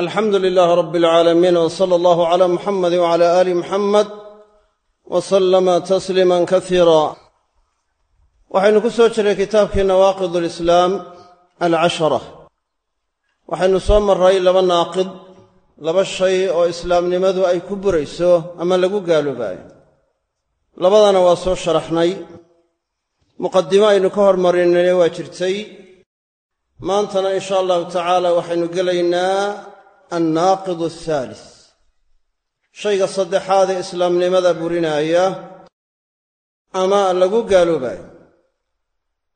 alxamdu lilaahi rabi alcaalamiin w sala allahu cala muxamadi wcala aali muxamed wa sallama tasliiman kasiira waxaynu ku soo jiray kitaabkii nawaaqid alislaam alcashara waxaynu soo maray laba naaqid laba shay oo islaamnimadu ay ku burayso ama lagu gaaloobaayo labadana waa soo sharaxnay. Muqadimo aynu ka hormarinayna waa jirtay. Maantana in sha waxaynu gelaynaa annaaqid athaalis shayga saddexaad ee islaamnimada burinaaya ama lagu gaaloobayo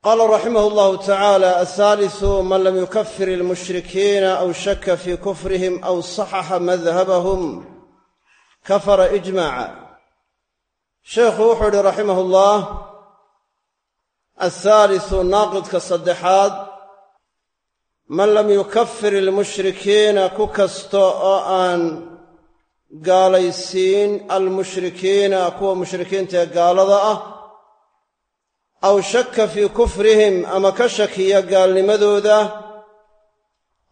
qaala raximahu allahu tacaala athaalisu man lam yukafir ilmushrikiina aw shaka fii kufrihim aw saxaxa madhabahum kafara ijmaaca sheekhu wuxuu idhi raximah ullah athaalisu naaqidka saddexaad man lam yukafir ilmushrikiina ku kasta oo aan gaalaysiin almushrikiina kuwa mushrikiinta ee gaalada ah aw shakka fii kufrihim ama ka shakiya gaalnimadooda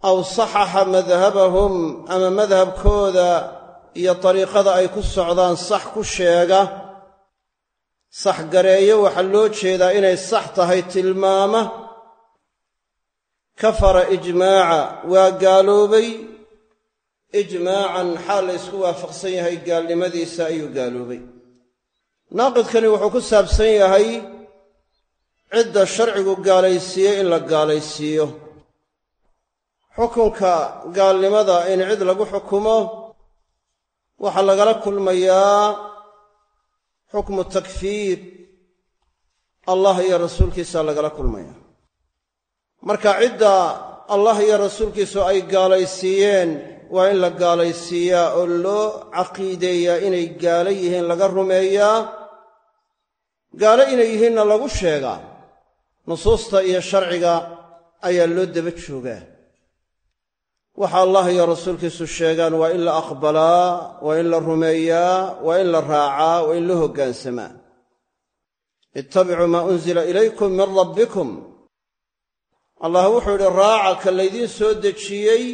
aw saxaxa madhabahum ama madhabkooda iyo dariiqada ay ku socdaan sax ku sheega sax gareeyo waxaa loo jeedaa inay sax tahay tilmaama kafara ijmaaca waa gaaloobay. Ijmaacan xaal la ysku waafaqsan yahay? Gaalnimadiisa ayuu gaaloobay. Naaqidkani wuxuu ku saabsan yahay cidda sharcigu gaalaysiiyey in la gaalaysiiyo. Xukunka gaalnimada in cid lagu xukumo waxaa lagala kulmayaa xukmu takfiir. Allah iyo rasuulkiisa lagala kulmaya marka cidda allah iyo rasuulkiisu ay gaalaysiiyeen waa in la gaalaysiiyaa oo loo caqiideeyaa inay gaalo yihiin laga rumeeyaa gaalo inay yihiinna lagu sheegaa. Nusuusta iyo sharciga ayaa loo daba joogaa. Waxa allah iyo rasuulkiisu sheegaan waa in la aqbalaa waa in la rumeeyaa waa in la raacaa waa in la hoggaansamaa ittabicuu maa unzila ilaykum min rabbikum allah wuxuu idhi raaca ka laydiin soo dejiyey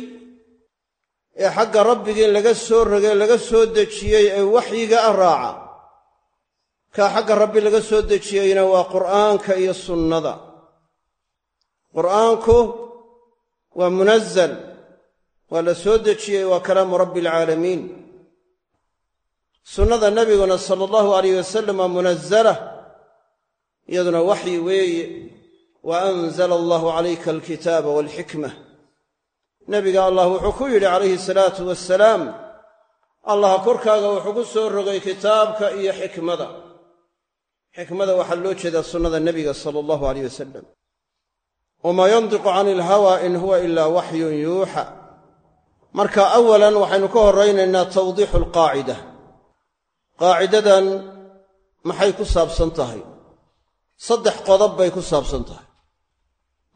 ee xagga rabbigiin laga soo rogay laga soo dejiyey ee waxyiga ah raaca. Kaa xagga rabbi laga soo dejiyeyna waa qur'aanka iyo sunnada. Qur'aanku waa munazal waa la soo dejiyey waa kalaamu rabbi alcaalamiin sunnada nebiguna sala allahu alayh wasalam waa munazala iyaduna waxyi weeye wa anzala allahu calayka alkitaaba walxikma nebiga allah wuxuu ku yidhi calayhi salaatu wasalaam allah korkaaga wuxuu ku soo rogay kitaabka iyo xikmada xikmada waxaa loo jeedaa sunnada nebiga sala allahu aleyh wasalam wamaa yandiqu cani ilhawa in huwa ilaa waxyun yuuxa marka awalan waxaynu ka horaynaynaa tawdiixu alqaacida qaacidadan maxay ku saabsan tahay saddex qodob bay ku saabsan tahay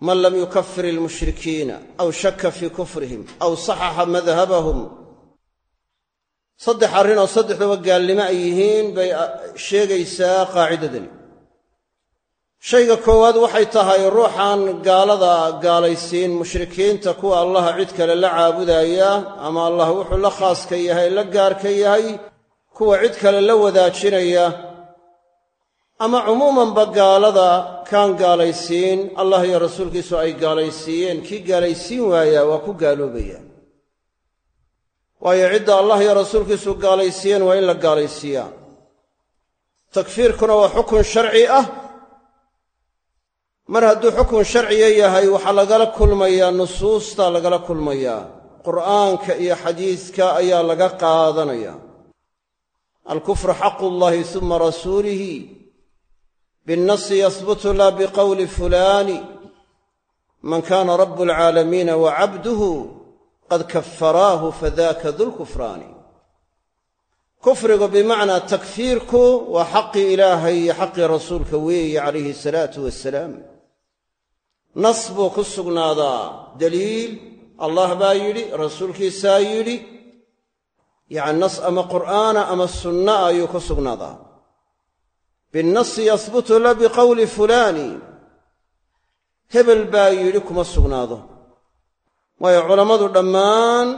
man lam yukafir ilmushrikiina aw shakka fii kufrihim aw saxaxa madhabahum. Saddex arrinoo saddexduba gaalnimo ay yihiin bay sheegaysaa qaacidadani. Shayga koowaad waxay tahay ruuxan gaalada gaalaysiin mushrikiinta kuwa allaha cid kale la caabudaaya ama allah wuxuu la khaaska yahay la gaarka yahay kuwa cid kale la wadaajinaya ama cumuumanba gaalada kaan gaalaysiin allah iyo rasuulkiisu ay gaalaysiiyeen kii gaalaysiin waayaa waa ku gaaloobaya waayo cidda allah iyo rasuulkiisu gaalaysiiyeen waa in la gaalaysiiyaa takfiirkuna waa xukun sharci ah. Mar hadduu xukun sharciya yahay waxaa lagala kulmayaa nusuusta lagala kulmayaa. Qur'aanka iyo xadiiska ayaa laga qaadanaya. Alkufru xaqu llahi suma rasuulihi binnasi yahbutu laa biqowli fulaani man kaana rabu alcaalamiina wa cabduhu qad kafaraahu fadaka dulkufraani kufrigu bimacnaa takfiirku waa xaqii ilaahay iyo xaqii rasuulka weeye calayhi salaatu wasalaam nas buu ku sugnaadaa daliil allah baa yidhi rasuulkiisaa yidhi yacni nas ama qur'aana ama sunna ayuu ku sugnaadaa binnasi yahbutu la biqowli fulaani hebel baa yidhi kuma sugnaado waayo culammadu dhammaan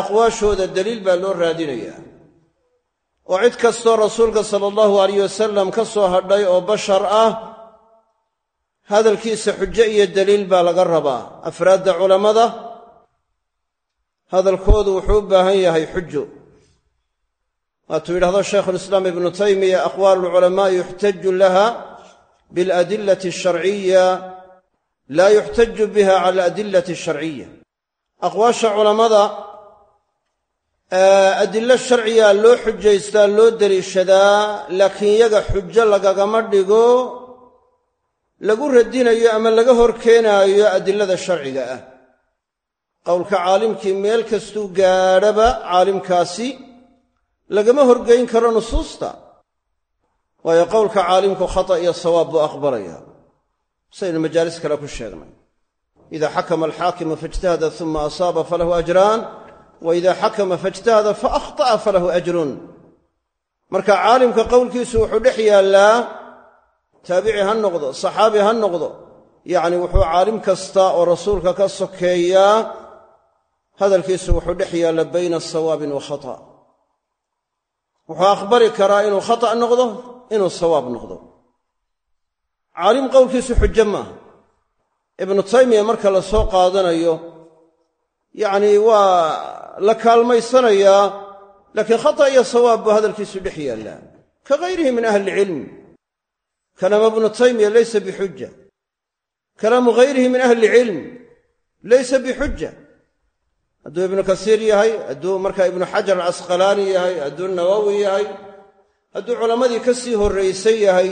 aqwaashooda daliil baa loo raadinayaa oo cid kastoo rasuulka sala allahu alayh wasalam ka soo hadhay oo bashar ah hadalkiisa xujo iyo daliil baa laga rabaa afraadda culammada hadalkoodu wuxuu u baahan yahay xujo waatuu yidhahdo shaykhulislaam ibnu taymiya aqwaalu lculamaa'i yuxtaju laha bialadillati asharciya laa yuxtaju biha cala aladillati asharciya aqwaasha culammada adillo sharciyaa loo xujaystaa loo deliishadaa laakiin yaga xujo lagagama dhigo lagu radinayo ama laga hor keenaayo adilada sharciga ah. Qowlka caalimkii meel kastuu gaadhaba caalimkaasi lagama horgeyn karo nusuusta. Waayo qowlka caalimku khata iyo sawaab buu aqbalaya. Saynu majaalis kale ku sheegnay. Ida xakama alxaakimu faijtahada uma asaaba falahu ajraan wa ida xakama faijtahada faahطa'a falahu ajrun. Marka caalimka qowlkiisu wuxuu dhex yaallaa taabici ha noqdo saxaabi ha noqdo yacni wuxuu caalim kasta oo rasuulka ka sokeeyaa hadalkiisu wuxuu dhex yaalla bayna sawaabin wa khata wuxuu aqbali karaa inuu khata noqdo inuu sawaab noqdo. Caalim qowlkiisu xujo maaha. Ibnu taymiya marka la soo qaadanayo yacnii waa la kaalmaysanayaa laakiin khata iyo sawaab buu hadalkiisu dhex yaallaa. Ka gayrihi min ahli ilcilm kalaama ibnu taymiya laysa bixuja kalaamu gayrihi min ahli ilcilm laysa bixuja hadduu ibnu kasiir yahay hadduu markaa ibnu xajar alcasqalaani yahay hadduu nawowi yahay hadduu culammadii ka sii horraysay yahay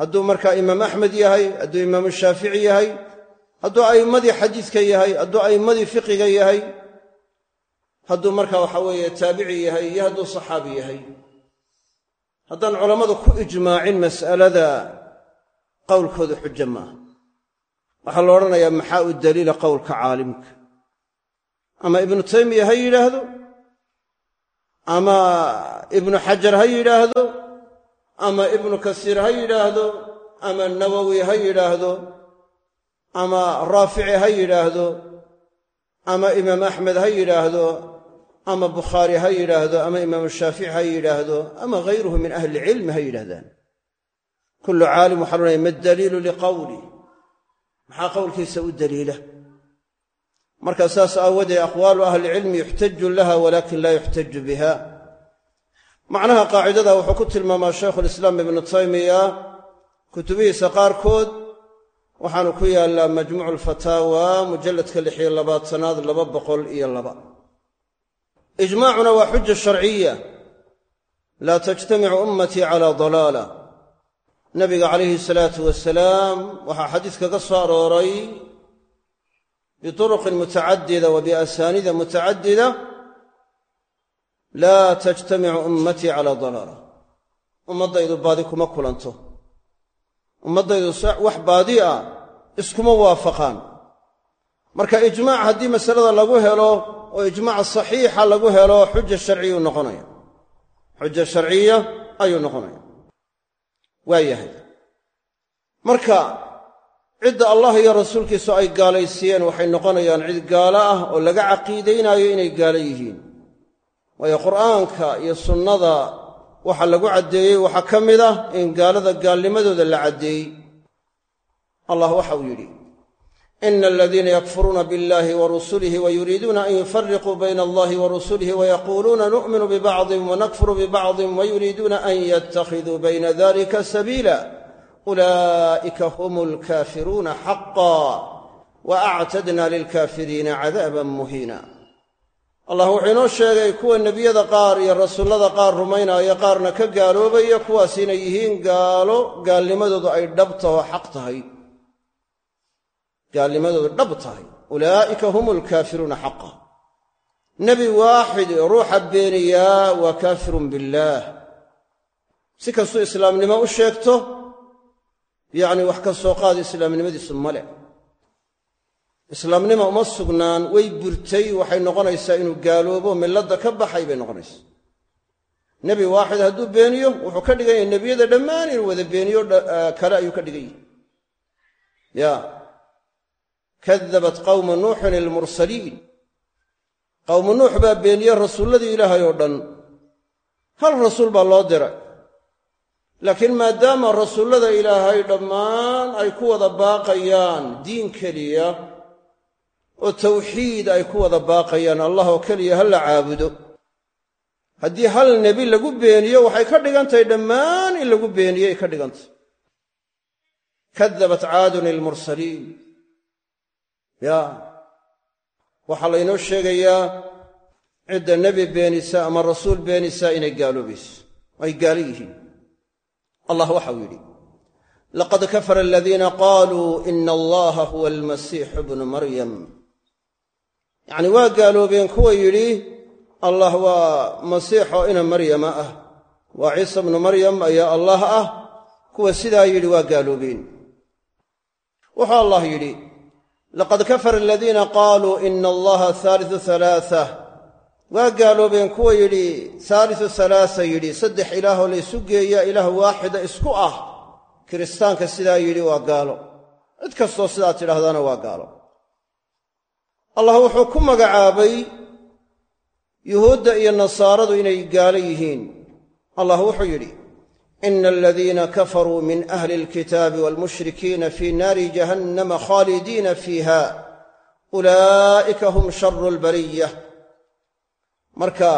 hadduu markaa imaam axmed yahay hadduu imaamu shaafici yahay hadduu a'immadii xadiidka yahay hadduu a'immadii fiqiga yahay hadduu markaa waxa weeye taabici yahay iyo hadduu saxaabi yahay. Haddaan culammadu ku ijmaacin mas'alada qowlkooda xujo maaha. Waxaa la odhanayaa maxaa u daliila qowlka caalimka ama ibnu taymiya ha yidhaahdo ama ibnu xajar ha yidhaahdo ama ibnu kasiir ha yidhaahdo ama nawowi ha yidhaahdo ama raafici ha yidhaahdo ama imaam axmed ha yidhaahdo ama bukhaari ha yidhaahdo ama imaamu shaafici ha yidhaahdo ama hayruhu min ahli ilcilmi ha yidhahdaan kullu caalim waxa loodhaya ma daliilu liqowli maxaa qowlkiisa u daliila marka saas aawadeed aqwaalu ahlicilmi yuxtaju laha walakin laa yuxtaju biha. Macnaha qaacidada wuxuu ku tilmaamaa shaykhulislaam ibnu taymiya kutubihiisa qaarkood waxaanu ku yaallaa majmuucu alfataawa mujalladka lixiyo labaatanaad laba boqol iyo laba. Ijmaacuna waa xuja sharciya laa tajtamicu ummatii calaa dalaala. Nabiga calayhi salaatu wasalaam waxaa xadiiska ka soo arooray bituruqin mutacadida wa biasaanida mutacadida laa tajtamicu ummatii calaa dalaala ummaddaydu baadi kuma kulanto ummaddaydu wax baadi ah iskuma waafaqaan marka ijmaac haddii masalada lagu helo oo ijmaac saxiixa lagu helo xuja sharciyu noqonaya xuja sharciya ayuu noqonaya waa yahay marka cidda allah iyo rasuulkiisu ay gaalaysiiyeen waxay noqonayaan cid gaalo ah oo laga caqiidaynaayo inay gaalo yihiin. Waayo qur'aanka iyo sunnada waxa lagu caddeeyey waxaa ka mid ah in gaalada gaalnimadooda la caddeeyey. Allah waxa uu yidhi ina aladiina yakfuruuna biاllahi wa rusulihi wayuriiduuna an yufariquu bayna allahi wa rusulihi wayaquuluuna nu'minu bibacdin wanakfuru bibacdin wayuriiduuna an yattakhiduu bayna dalika sabiila ulaa'ika hum alkaafiruuna xaqa wa actadna lilkaafiriina cadaaban muhiina allah wuxuu inoo sheegay kuwa nebiyada qaar iyo rasuullada qaar rumaynaaya qaarna ka gaaloobaya kuwaas inay yihiin gaalo gaalnimadoodu ay dhab taho xaq tahay gaalnimadoodu dhab tahay ulaa'ika hum alkaafiruuna xaqa nebi waaxid ruuxa beeniyaa waa kaafirun billaah si kastuu islaamnimo u sheegto yacni wax ka soo qaada islaamnimadiisu male islaamnima uma sugnaan way burtay waxay noqonaysaa inuu gaaloobo milladda ka baxay bay noqonaysaa nebi waaxid hadduu beeniyo wuxuu ka dhigan yahay nebiyada dhammaan inuu wada beeniyo kale ayuu ka dhigan yahay ya. Kadabat qawmu nuuxin ilmursaliin qowmu nuux baa beeniyey rasuulladii ilaahay oo dhan. Hal rasuul baa loo diray laakiin maadaama rasuullada ilaahay dhammaan ay ku wada baaqayaan diin keliya oo tawxiid ay ku wada baaqayaan allah oo keliya ha la caabudo haddii hal nebi lagu beeniyo waxay ka dhigan tahay dhammaan in lagu beeniyey ka dhigantahy kadabat caadun ilmursaliin ya waxaa laynoo sheegayaa cidda nebi beenisa ama rasuul beenisa inay gaaloobayso ay gaalo yihiin allah waxau yidhi laqad kafara aladiina qaaluu ina allaha huwa almasiixu bnu maryam. Yacni waa gaaloobeen kuwa yidhi allah waa masiixoo ina maryama ah waa ciisa bnu maryam ayaa allah ah. Kuwa sidaa yidhi waa gaaloobeen. Wuxuu allah yidhi laqad kafara aladiina qaaluu ina allaha haaliu halaaa waa gaaloobeen kuwa yidhi haaliu halaasa yidhi saddex ilaahoo laysu geeya ilaah waaxida isku ah. Kiristaanka sidaa yidhi waa gaalo. Cid kastoo sidaa tidhaahdaana waa gaalo. Allah wuxuu ku magacaabay yuhuudda iyo nasaaradu inay gaalo yihiin. Allah wuxuu yidhi ina aladiina kafaruu min ahli alkitaabi waalmushrikiina fii naari jahannama khaalidiina fiiha ulaa'ika hum sharu lbariya marka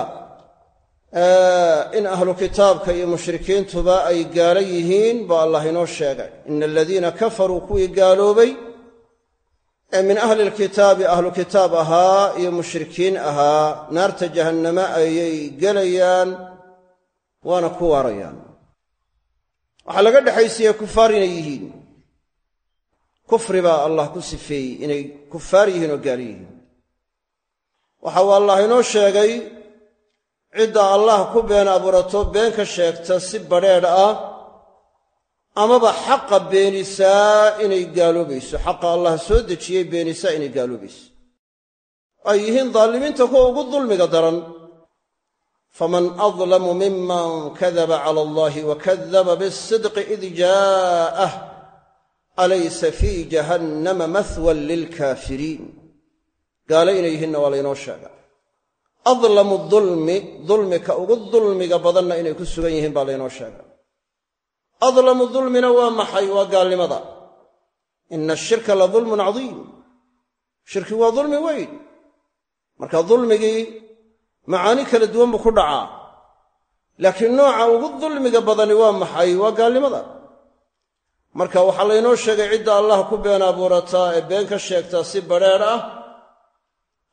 in ahlu kitaabka iyo mushrikiintuba ay gaalo yihiin baa allah inoo sheegay. Ina aladiina kafaruu kuwii gaaloobay ee min ahli lkitaabi ahlu kitaab ahaa iyo mushrikiin ahaa naarta jahanname ayay gelayaan waana ku waarayaan. Waxaa laga dhexaysiiya kufaar inay yihiin. Kufri baa allah ku sifeeyey inay kufaar yihiin oo gaalo yihiin waxa uu allah inoo sheegay cidda allah ku been abuurato been ka sheegta si badrheedh ah amaba xaqa beenisaa inay gaaloobayso. Xaqa allah soo dejiyey beenisaa inay gaaloobayso. Ay yihiin daalimiinta kuwa ugu dulmiga daran. Faman adlamu miman kadaba cala allahi wa kadaba bisidqi id jaa'ah alaysa fii jahannama mahwan lilkaafiriin gaalo inay yihiinna waa laynoo sheega adlamu dulmi dulmika ugu dulmiga badanna inay ku sugan yihiin baa laynoo sheega adlamu dulmina waa maxay? Waa gaalnimada. Ina ashirka la dulmun cadiim. Shirki waa dulmi weyn. Marka dulmigii macaani kala duwan buu ku dhacaa. Laakiin nooca ugu dulmiga badani waa maxay? Waa gaalnimada. Marka waxaa laynoo sheegay cidda allah ku been abuurataa ee been ka sheegtaa si badrheedh ah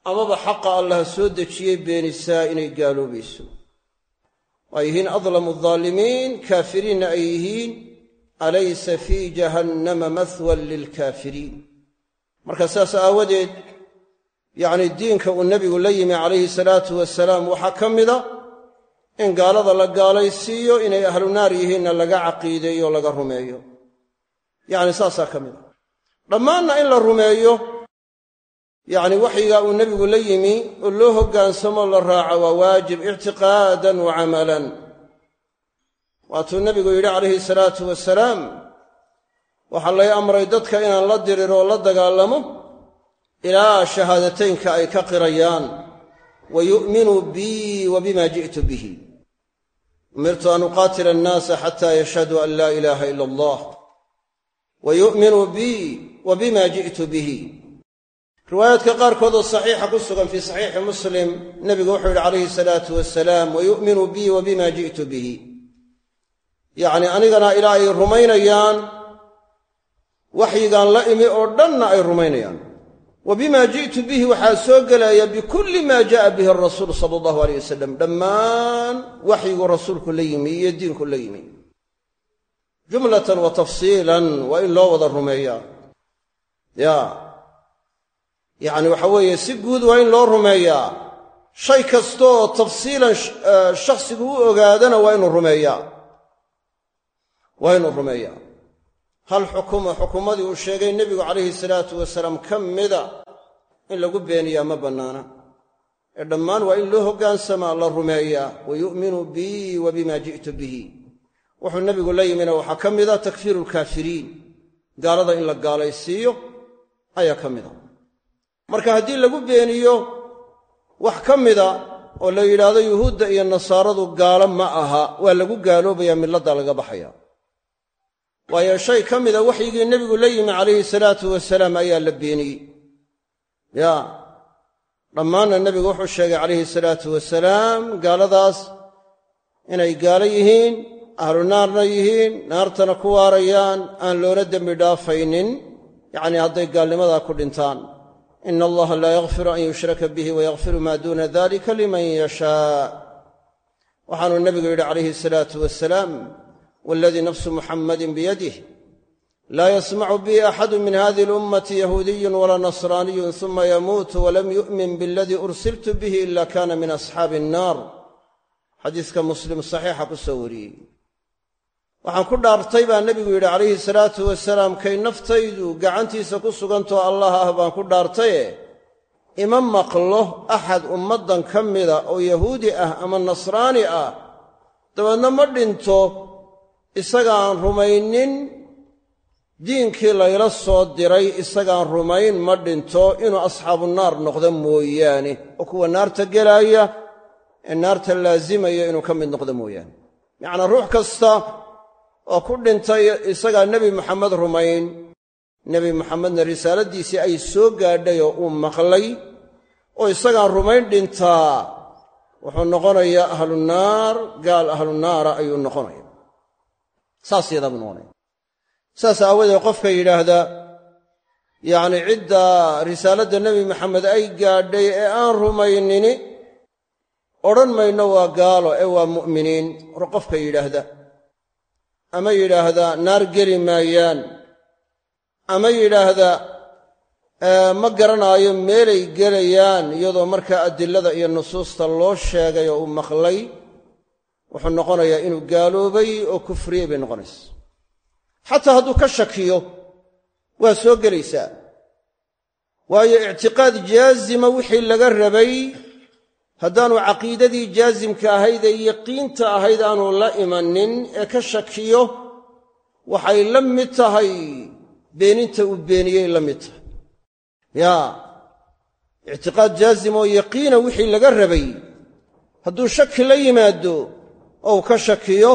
amaba xaqa allah soo dejiyey beenisaa inay gaaloobayso. Waa yihiin adlamu daalimiin kaafiriinna ay yihiin alaysa fii jahannama mahwan lilkaafiriin marka saas aawadeed yacni diinka uu nebigu la yimi calayhi salaatu wasalaam waxaa ka mida in gaalada la gaalaysiiyo inay ahlu naar yihiinna laga caqiideeyo laga rumeeyo. Yacni saasaa ka mid a. Dhammaanna in la rumeeyo yacni waxyigaa uu nebigu la yimi oo loo hoggaansamo la raaco waa waajib ictiqaadan wa camalan. Waatuu nebigu yidhi calayhi salaatu wasalaam waxaa lay amray dadka inaan la diriro oo la dagaalamo ilaa shahaadateynka ay ka qirayaan. Wa yu'minuu bii wa bima ji'tu bihi. Umirtu an uqaatila annaasa xataa yashhaduu an laa ilaaha ila allah. Wa yu'minuu bii wa bima ji'tu bihi riwaayaadka qaarkood oo saxiixa ku sugan fii saxiixi muslim nebigu wuxuu yidhi calayhi salaatu wasalaam wa yu'minuu bii wa bima ji'tu bihi. Yacni anigana ilaa ay rumaynayaan waxyigaan la imi oo dhanna ay rumaynayaan. Wa bima ji'tu bihi waxaa soo gelaya bikulli maa ja'a bihi arasuul sala allahu aleyh wasalam dhammaan waxyigu rasuulku la yimi iyo diinku la yimi. Jumlatan wa tafsiilan waa in loo wada rumeeyaa. Ya yacni waxa weeye si guud waa in loo rumeeyaa. Shay kastaoo tafsiilan shakhsigu u ogaadana waa inuu rumeeyaa. Waa inuu rumeeyaa. Hal xukuma xukumadii uu sheegay nebigu calayhi salaatu wasalaam ka mida in lagu beeniyaa ma bannaana. Ee dhammaan waa in loo hoggaansamaa la rumeeyaa. Wa yu'minu bii wa bima ji'tu bihi. Wuxuu nebigu la yimina waxaa ka mida takfiiru lkaafiriin gaalada in la gaalaysiiyo ayaa ka mida marka haddii lagu beeniyo wax ka mida oo la yidhaahdo yuhuudda iyo nasaaradu gaalo ma aha waa lagu gaaloobayaa milladda laga baxaya. Waayo shay ka mida waxyigii nebigu la yimi calayhi salaatu wasalaam ayaa la beeniyey. Ya dhammaanna nebigu wuxuu sheegay calayhi salaatu wasalaam gaaladaas inay gaalo yihiin ahlu naarna yihiin naartana ku waarayaan aan loona dembi dhaafaynin. Yacnii hadday gaalnimadaa ku dhintaan ina allaha laa yakfiru an yushraka bihi wayakfiru maa duuna dalika liman yashaa waxaanuu nebigu yidhi calayhi salaatu wasalaam waladii nafsu muxammadin biyadih laa yasmacu bi axadu min hadihi alummati yahuudiyun walaa nasraaniyun suma yamuutu walam yu'min bialadii ursiltu bihi ila kana min asxaabi annaar xadiiska muslim saxiixa ku soo wariyey waxaan ku dhaartay baa nebigu yidhi calayhi salaatu wasalaam kay naftaydu gacantiisa ku sugantoo allah ah baan ku dhaartaye? Ima maqlo axad ummaddan ka mida oo yahuudi ah ama nasraani ah? Dabeedna ma dhinto isagaan rumaynin? Diinkii layla soo diray isagaan rumayn ma dhinto inuu asxaabu naar noqdo mooyaane. Oo kuwa naarta gelaaya ee naarta laazimaya inuu ka mid noqdo mooyaane. Yacnaa ruux kasta oo ku dhintay isagaa nebi maxamed rumayn. Nebi maxamedna risaaladiisii ay soo gaadhay oo uu maqlay oo isagaan rumayn dhintaa wuxuu noqonayaa ahlu naar gaal ahlu naara ayuu noqonaya saas yadaa buu noqonaya. Saas aawadeed qofka yidhaahda yacni cidda risaaladda nebi maxamed ay gaadhay ee aan rumaynini odhan mayno waa gaalo ee waa mu'miniin. Qofka yidhaahda ama yidhaahda naar geli maayaan. Ama yidhaahda ma garanaayo meelay gelayaan iyadoo markaa adilada iyo nusuusta loo sheegay oo uu maqlay wuxuu noqonayaa inuu gaaloobay oo kufriyey bay noqonaysa. Xataa hadduu ka shakiyo waa soo gelaysaa. Waayo ictiqaad jaazima wixii laga rabay haddaanu caqiidadii jaasimka ahayd ee yaqiinta ahayd aanu la imanin ee ka shakiyo waxay la mid tahay beeninta uu beeniyey la mid tahay. Yaa ictiqaad jaazim oo yaqiina wixii laga rabay hadduu shaki la yimaado oo uu ka shakiyo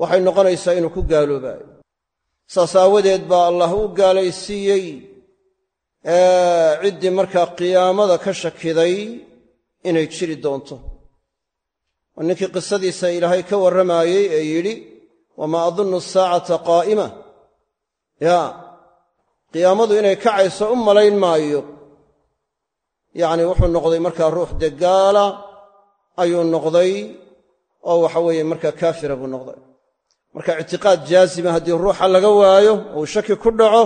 waxay noqonaysaa inuu ku gaaloobaayo saas aawadeed baa allah u gaalaysiiyey ciddii markaa qiyaamada ka shakiday inay jiri doonto. Oo ninkii qisadiisa ilaahay ka warramaayey ee yidhi wamaa adunnu asaacata qaa'ima. Yaa qiyaamadu inay kacayso u malayn maayo. Yacni wuxuu noqday markaa ruux dee gaala ayuu noqday oo waxa weeye markaa kaafira buu noqday. Marka ictiqaad jaazima haddii ruuxa laga waayo uu shaki ku dhaco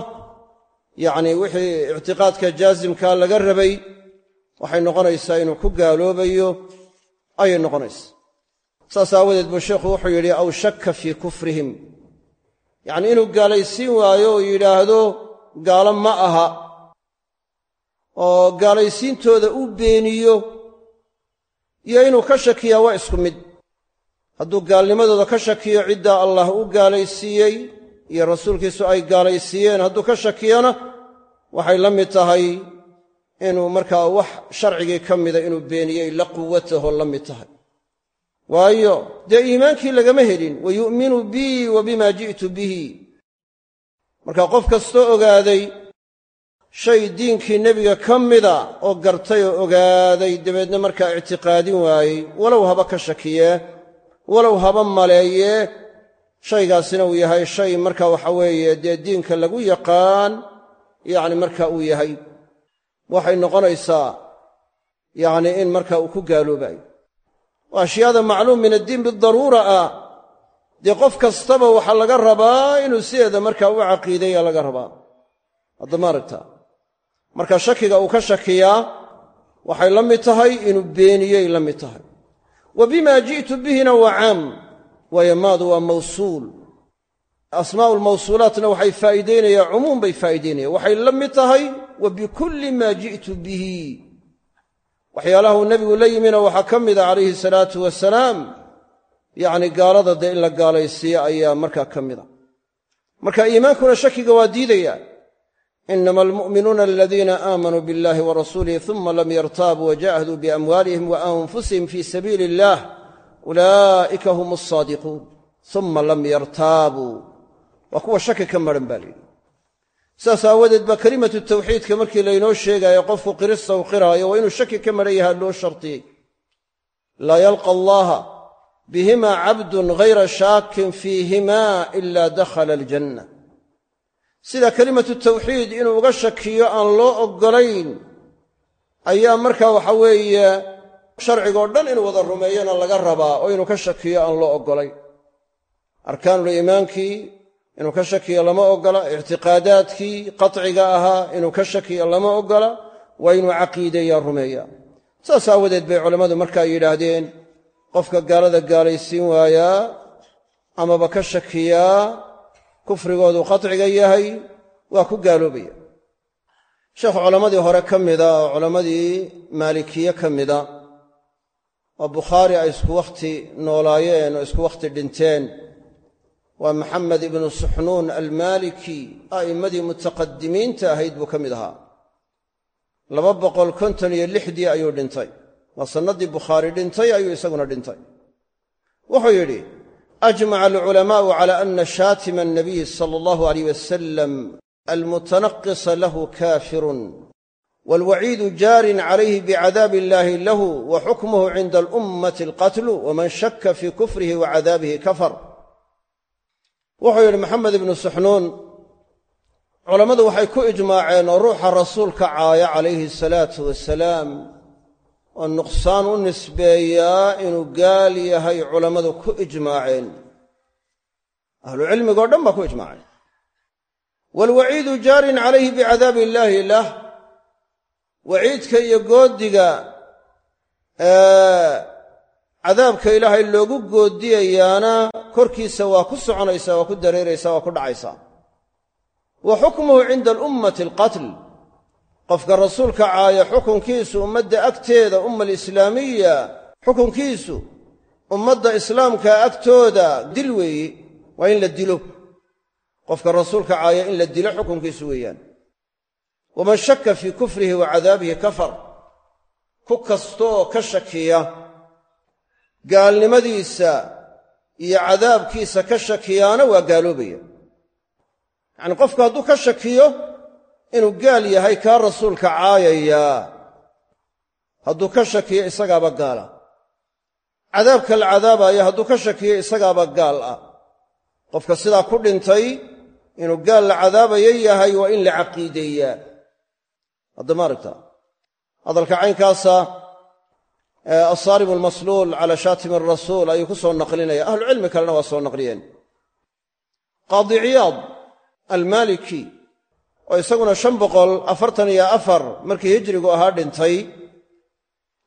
yacni wixii ictiqaadka jaazimkaa laga rabay waxay noqonaysaa inuu ku gaaloobayo ayay noqonaysaa. Saas aawadeed buu sheikhu wuxuu yidhi aw shakka fii kufrihim. Yacnii inuu gaalaysiin waayo oo yidhaahdo gaalo ma aha. Oo gaalaysiintooda u beeniyo iyo inuu ka shakiyaa waa isku mid. Hadduu gaalnimadooda ka shakiyo ciddaa allah u gaalaysiiyey iyo rasuulkiisu ay gaalaysiiyeen hadduu ka shakiyona waxay la mid tahay inuu markaa wax sharcigii ka mida inuu beeniyey la quwataho la mid tahay. Waayo dee iimaankii lagama helin wa yu'minu bii wa bimaa ji'tu bihi. Marka qof kastoo ogaaday shay diinkii nebiga ka mida oo gartay oo ogaaday dabeedna markaa ictiqaadin waayey walow haba ka shakiyee walow haba maleeyee shaygaasina uu yahay shay marka waxa weeye dee diinka lagu yaqaan yacni marka uu yahay waxay noqonaysaa yacni in marka uu ku gaaloobayo oo ashyaada macluum min addiin bidaruura ah. Dee qof kastaba waxaa laga rabaa inuu sideeda markaa u caqiideeya laga rabaa. Hadda maaragta marka shakiga uu ka shakiyaa waxay la mid tahay inuu beeniyey la mid tahay. Wa bimaa ji'tu bihina waa caam waayo maadu waa mawsuul asmaa'u lmawsuulaatna waxay faa'iidaynayaan cumuum bay faa'iidaynayaan waxay la mid tahay wa bikulli maa ji'tu bihi. Waxyaalaha uu nebigu la yimina waxaa ka mida calayhi salaatu wasalaam yacni gaalada dee in la gaalaysiiyo ayaa markaa ka mida marka iimaankuna shakiga waa diidaya inama almu'minuuna aladiina aamanuu biاllahi wa rasuulihi uma lam yartaabuu wajahaduu biamwaalihim wa anfusihim fii sabiili illah ulaa'ika hum asaadiquun uma lam yartaabuu waa kuwa shaki ka maran baa layidhi sidaas aawadeed baa kelimatu tawxiidka markii laynoo sheegaayo qofku qirista u qiraayo waa inuu shaki ka maran yahaa loo shardiyey laa yalqa allaha bihima cabdun ghayra shaakin fiihima ila dakhala aljanna. Sida kelimatu tawxiid inuu uga shakiyo aan loo oggolayn ayaa markaa waxa weeye sharcigoo dhan inuu wada rumeeyana laga rabaa oo inuu ka shakiyo aan loo oggolayn inuu ka shakiyo lama oggola ictiqaadaadkii qatciga ahaa inuu ka shakiyo lama oggola waa inuu caqiideeyaa rumeeyaa saas aawadeed bay culammadu markaa yidhaahdeen qofka gaalada gaalaysiin waayaa amaba ka shakiyaa kufrigoodu qatciga yahay waa ku gaaloobaya. Sheekhu culammadii hore ka mida oo culammadii maalikiye ka mida oo bukhaari ay isku wakhti noolaayeen oo isku wakhti dhinteen waa maxamed ibnu suxnuun almaaliki. A'immadii mutaqadimiinta ahayd buu ka mid ahaa. Laba boqol konton iyo lixdii ayuu dhintay. Waa sannaddii bukhaari dhintay ayuu isaguna dhintay. Wuxuu yidhi ajmaca alculamaa'u cala ana shaatima annabiyi sala allahu alayh wasalam almutanaqisa lahu kaafirun waalwaciidu jaarin calayhi bicadaabi illaahi lahu wa xukmuhu cinda alummati alqatlu waman shakka fii kufrihi wa cadaabihi kafar wuxuu yidhi maxamed ibnu suxnuun culammadu waxay ku ijmaaceen oo ruuxa rasuulka caaya calayhi salaatu wasalaam oo nuqsaan u nisbeeyaa inuu gaal yahay culammadu ku ijmaaceen. Ahlucilmigoo dhan baa ku ijmaaceen. Waalwaciidu jaarin calayhi bicadaabi illaahi lah. Waciidka iyo goodiga cadaabka ilaahay loogu goodiyayaana korkiisa waa ku soconaysaa waa ku dareeraysaa waa ku dhacaysaa wa xukmuhu cinda alummati alqatl. Qofka rasuulka caaya xukunkiisu ummadda agteeda umma alislaamiya xukunkiisu ummadda islaamka agtooda dil weeye waa in la dilo. Qofka rasuulka caaya in la dilo xukunkiisu weeyaan. Waman shakka fii kufrihi wa cadaabihi kafar. Ku kastooo ka shakiya gaalnimadiisa iyo cadaabkiisa ka shakiyaana waa gaaloobaya. Yacnii qofku hadduu ka shakiyo inuu gaal yahay kaa rasuulka caayayaa hadduu ka shakiyo isagaaba gaala cadaabka la cadaabaayo hadduu ka shakiyo isagaaba gaal ah. Qofka sidaa ku dhintay inuu gaal la cadaabayo yahay waa in la caqiideeyaa. Haddama aragta hadalka caynkaasa assaarib almasluul cala shaatimi arasuul ayuu ku soo naqlinaya. Ahlucilmi kalena waa soo naqliyeen. Qaadi ciyaad almaaliki oo isaguna shan boqol afartan iyo afar markii hijrigu ahaa dhintay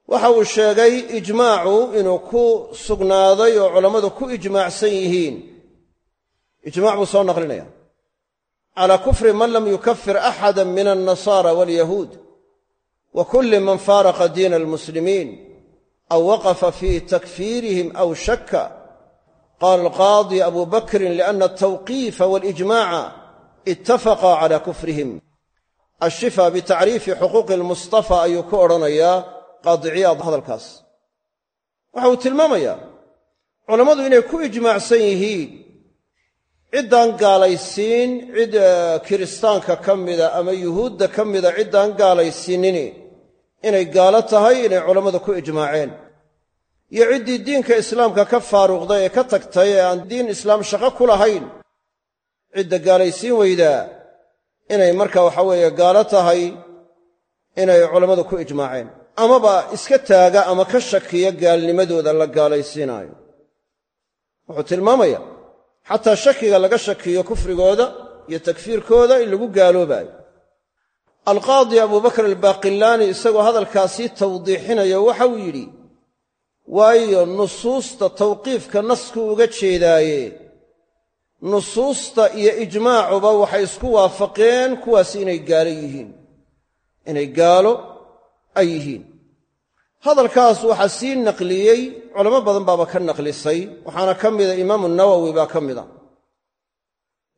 waxa uu sheegay ijmaacu inuu ku sugnaaday oo culammadu ku ijmaacsan yihiin. Ijmac buu soo naqlinaya. Calaa kufri man lam yukafir axada min alnasaara walyahuud wa kulli man faaraqa diina almuslimiin aw waqafa fii takfiirihim aw shakka qaala alqaadi abu bakrin liana altawqiifa walijmaca ittafaqa cala kufrihim ashifa bitacriifi xuquuqi almustafa ayuu ku odhanayaa qaadi ciyaad hadalkaas waxa uu tilmaamayaa culammadu inay ku ijmaacsan yihiin ciddaan gaalaysiin cid kiristaanka ka mida ama yuhuudda ka mida ciddaan gaalaysiinini inay gaalo tahay inay culammadu ku ijmaaceen. Iyo ciddii diinka islaamka ka faaruqday ee ka tagtay ee aan diin islaam shaqo ku lahayn cidda gaalaysiin weydaa. Inay marka waxa weeye gaalo tahay inay culammadu ku ijmaaceen. Amaba iska taaga ama ka shakiya gaalnimadooda la gaalaysiinaayo. Wuxuu tilmaamaya xataa shakiga laga shakiyo kufrigooda iyo takfiirkooda in lagu gaaloobaayo alqaadi abubakr albaaqilaani isagoo hadalkaasii tawdiixinayo waxa uu yidhi waayo nusuusta tawqiifka nasku uga jeedaaye. Nusuusta iyo ijmaacuba waxay isku waafaqeen kuwaasi inay gaalo yihiin. Inay gaalo ay yihiin. Hadalkaas waxaa sii naqliyey culamo badan baaba ka naqlisay waxaana ka mida imaamu nawowi baa ka mida.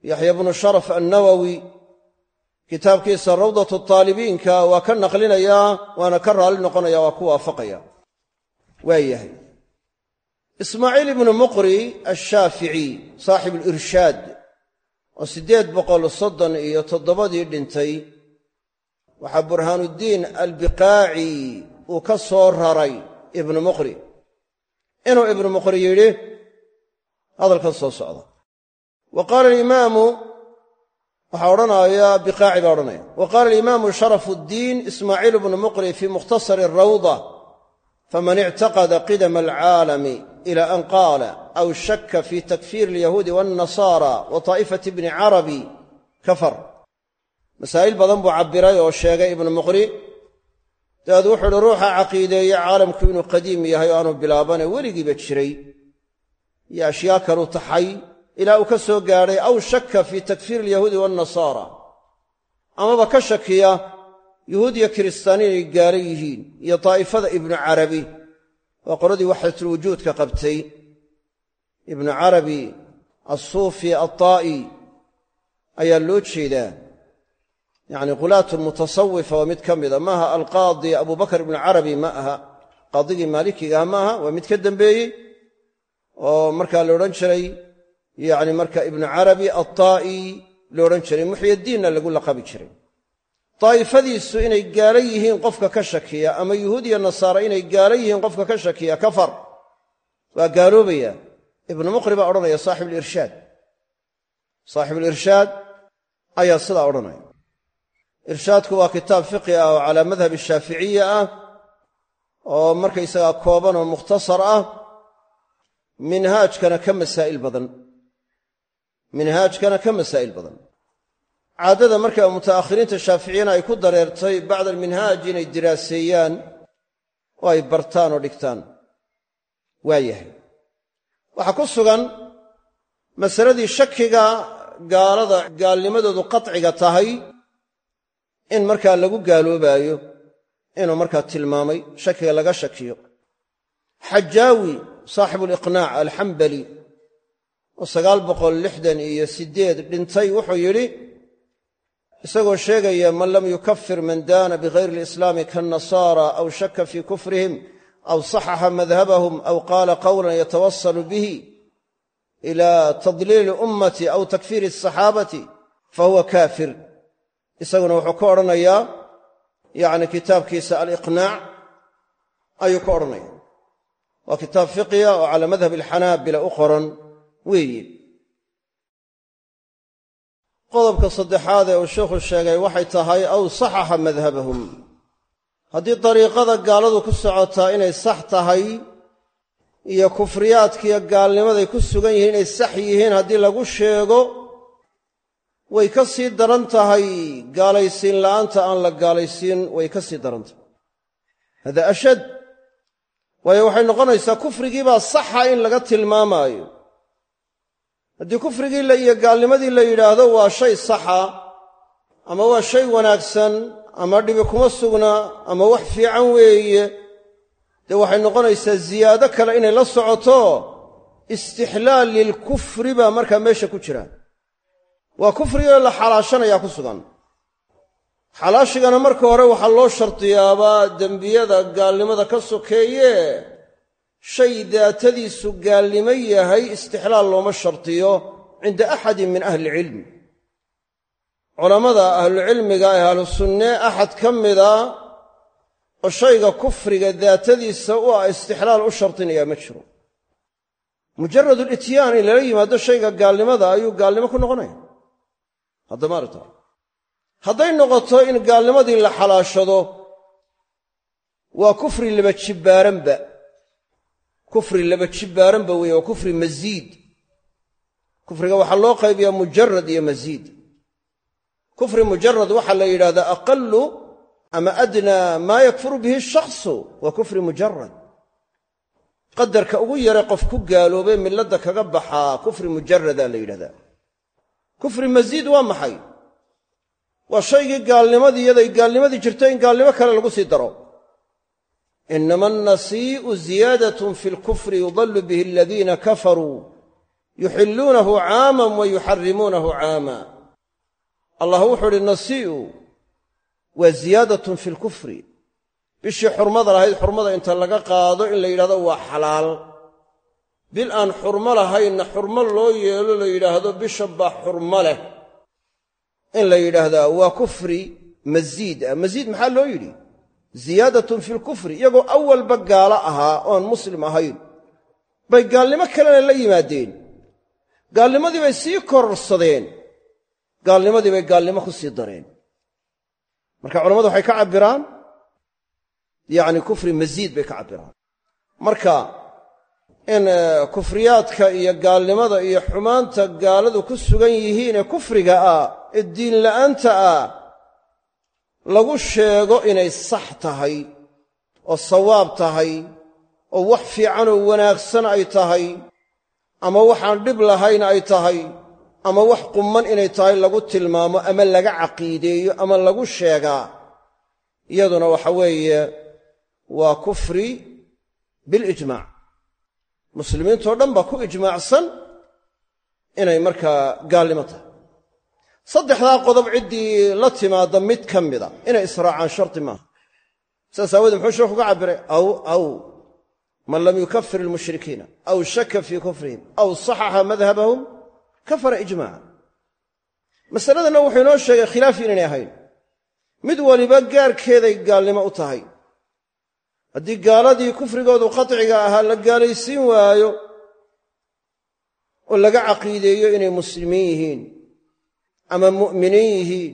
Yaxya bnu sharaf annawowi kitaabkiisa rawdatu taalibiinka waa ka naqlinayaa waana ka raalli noqonaya waa ku waafaqaya. Waa yahay. Ismaaciil ibnu muqri ashaafici saaxibu lirshaad oo siddeed boqol soddon iyo toddobadii dhintay waxaa burhaanuddiin albiqaaci uu ka soo raray ibnu muqri. Inuu ibnu muqri yidhi hadalkan soo socda. Wa qaala alimaamu waxaa odhanaya biqaaci baa odhanaya. Wa qaala alimaamu sharafu ddiin ismaaciil bnu muqri fii mukhtasari rawda faman ictaqada qidama alcaalami ila an qaala aw shakka fi takfiir alyahuudi waannasara wa taa'ifati bni carabi kafar. Masaa'il badan buu cabbiray oo sheegay ibnu muqri dabeed wuxuu uhi ruuxa caqiideeye caalamku inuu qadiim yahay oo aanu bilaabane weligiiba jiray. Iyo ashyaa kalu taxay ilaa uu ka soo gaadhay aw shakka fii takfiir alyahuudi waannasaara amaba ka shakiya yuhuud iyo kiristaan inay gaala yihiin iyo daa'ifada ibnu carabi. Waa qoladii waxdatulwujuudka qabtay. Ibnu carabi assuufi altaa'i ayaa loo jeedaa. Yacni khulaat mutasawifa waa mid ka mida maaha alqaadi abubakar ibnu carabi ma aha. Qaadigii maalikigaah ma aha waa mid ka dambeeyey oo markaa la odhan jiray yacni marka ibnu carabi altaa'i lo odhan jiray muxyiddiinna lagu laqabi jiray. Daa'ifadiisu inay gaalo yihiin qofka ka shakiya ama yuhuud iyo nasaara inay gaalo yihiin qofka ka shakiya kafar. Waa gaaloobaya ibnu muqri baa odhanaya saaxibulirshaad saaxibulirshaad ayaa sidaa odhanaya. Irshaadku waa kitaab fiqi ah oo calaa madhab shaaficiya ah oo markaysagaa kooban oo mukhtasar ah minhaajkana ka masaa'il badan minhaajkana ka masaa'il badan. Caadada markaa muta'akhiriinta shaaficiyana ay ku dareertay bacda alminhaaj inay diraaseeyaan oo ay bartaan oo dhigtaan waa yahay. Waxaa ku sugan masaladii shakiga gaalada gaalnimadoodu qatciga tahay in markaa lagu gaaloobaayo inuu markaa tilmaamay shakiga laga shakiyo. Xajaawi saaxibu liqnaac alxambali oo sagaal boqol lixdan iyo siddeed dhintay wuxuu yidhi isagoo sheegaya man lam yukafir man daana bigayri alislaami kaannasaara aw shaka fii kufrihim aw saxaxa madhabahum aw qaala qowlan yatawasalu bihi ila tadliili ummati aw takfiiri asaxaabati fahuwa kaafir. Isaguna wuxuu ka odhanayaa yacni kitaabkiisa aliqnaac ayuu ka odhanaya waa kitaab fiqiya oo calaa madhab alxanaabila u qoran weeye qodobka saddexaad ee uu sheikhu sheegay waxay tahay aw saxaxa madhabahum. Haddii dariiqada gaaladu ku socotaa inay sax tahay iyo kufriyaadkiiyo gaalnimaday ku sugan yihiin inay sax yihiin haddii lagu sheego way ka sii daran tahay gaalaysiin la'aanta aan la gaalaysiin way ka sii daran tahay. Hada ashad. Waayo waxay noqonaysaa kufrigiibaa saxa in laga tilmaamaayo haddii kufrigii iyo gaalnimadii la yidhaahdo waa shay saxa ama waa shay wanaagsan ama dhibi kuma sugna ama wax fiican weeye dee waxay noqonaysaa ziyaado kale inay la socoto istixlaal lilkufri baa markaa meesha ku jira. Waa kufrigoo la xalaashanayaa ku sugan. Xalaashigana marka hore waxaa loo shardiyaabaa dembiyada gaalnimada ka sokeeye shay daatadiisu gaalnimo yahay istixlaal looma shartiyo cinda axadin min ahli ilcilmi culammada ahlucilmiga ee ahlu sunne axad ka mida oo shayga kufriga daatadiisa u ah istixlaal u shardinayaa ma jiro. Mujarad lityaan in lala yimaado shayga gaalnimada ayuu gaalnimo ku noqonaya. Haddamaarta hadday noqoto in gaalnimadii la xalaashado waa kufri laba jibbaaranba kufri laba jibbaaranba weeye waa kufri masiid kufriga waxaa loo qaybiyaa mujarad iyo masiid kufri mujarad waxaa la yidhahdaa aqalu ama adnaa maa yakfuru bihi shaksu waa kufri mujarad qadarka ugu yare qof ku gaaloobay milladda kaga baxaa kufri mujaradaa la yidhahdaa kufri masiid waa maxay? Waa shaygii gaalnimadii iyaday gaalnimadii jirto in gaalnimo kale lagu sii daro inama alnasii'u ziyaadatun fi lkufri yudallu bihi aladiina kafaruu yuxilluunahu caaman wa yuxarrimuunahu caama allah wuxuu idhi nasii'u waa ziyaadatun fi lkufri bishii xurmada lahayd xurmada inta laga qaado in la yidhahdo waa xalaal bil aan xurmo lahaynna xurmo loo yeelo la yidhaahdo bisha baa xurmo leh in la yidhaahdaa waa kufri masiid masiid maxaa loo yidhi ziyaadatun fi lkufri iyagoo awalba gaalo ahaa oon muslim ahayn. Bay gaalnimo kalena la yimaadeen. Gaalnimadii bay sii kororsadeen. Gaalnimadii bay gaalnimo ku sii dareen. Marka culammadu waxay ka cabbiraan? Yacni kufri masiid bay ka cabbiraan. Marka in kufriyaadka iyo gaalnimada iyo xumaanta gaaladu ku sugan yihiin ee kufriga ah ee diin la'aanta ah lagu sheego inay sax tahay oo sawaab tahay oo wax fiicanoo wanaagsan ay tahay ama waxaan dhib lahayn ay tahay ama wax qumman inay tahay lagu tilmaamo ama laga caqiideeyo ama lagu sheegaa. Iyaduna waxa weeye waa kufri bilijmaac muslimiintoo dhan baa ku ijmaacsan inay markaa gaalnimo tahay saddexdaa qodob ciddii la timaadda mid ka mida inay israacaan sharti maaha. Saas aawoodee muxuu sheekhu ka cabbiray? Aw aw man lam yukafir ilmushrikiina aw shaka fii kufrihim aw saxaxa madhabahum kafara ijmaaca masaladanna wuxuu inoo sheegay khilaafi inaynay ahayn. Mid waliba gaarkeeday gaalnimo u tahay. Haddii gaaladii kufrigoodu qatciga ahaa la gaalaysiin waayo oo laga caqiideeyo inay muslimiin yihiin ama mu'miniin yihiin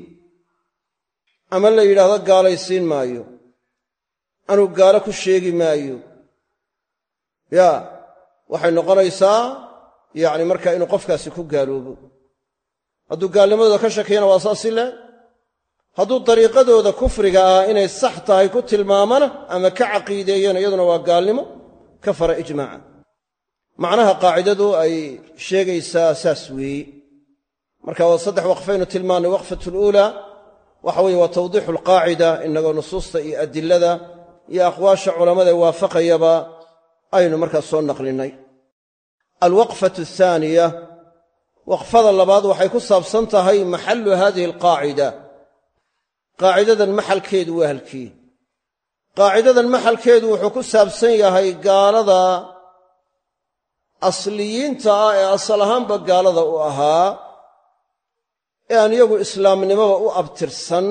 ama la yidhaahdo gaalaysiin maayo anuu gaalo ku sheegi maayo. Yaa waxay noqonaysaa yacni markaa inuu qofkaasi ku gaaloobo. Hadduu gaalnimadooda ka shakiyana waa saasi le hadduu dariiqadooda kufriga ah inay sax tahay ku tilmaamana ama ka caqiideeyana iyaduna waa gaalnimo kafara ijmaaca. Macnaha qaacidadu ay sheegaysaa saas weeye marka waa saddex waqfaynu tilmaannay waqfat luulaa waxa weeye waa tawdiixu alqaacida inagoo nusuusta iyo adilada iyo aqwaasha culammada waafaqayaba aynu markaas soo naqlinnay alwaqfatu athaaniya waqfada labaad waxay ku saabsan tahay maxallu hadihi alqaacida. Qaacidadan maxalkeedu waa halkii. Qaacidadan maxalkeedu wuxuu ku saabsan yahay gaalada asliyiinta ah ee asal ahaanba gaalada u ahaa ee aan iyagu islaamnimoba u abtirsan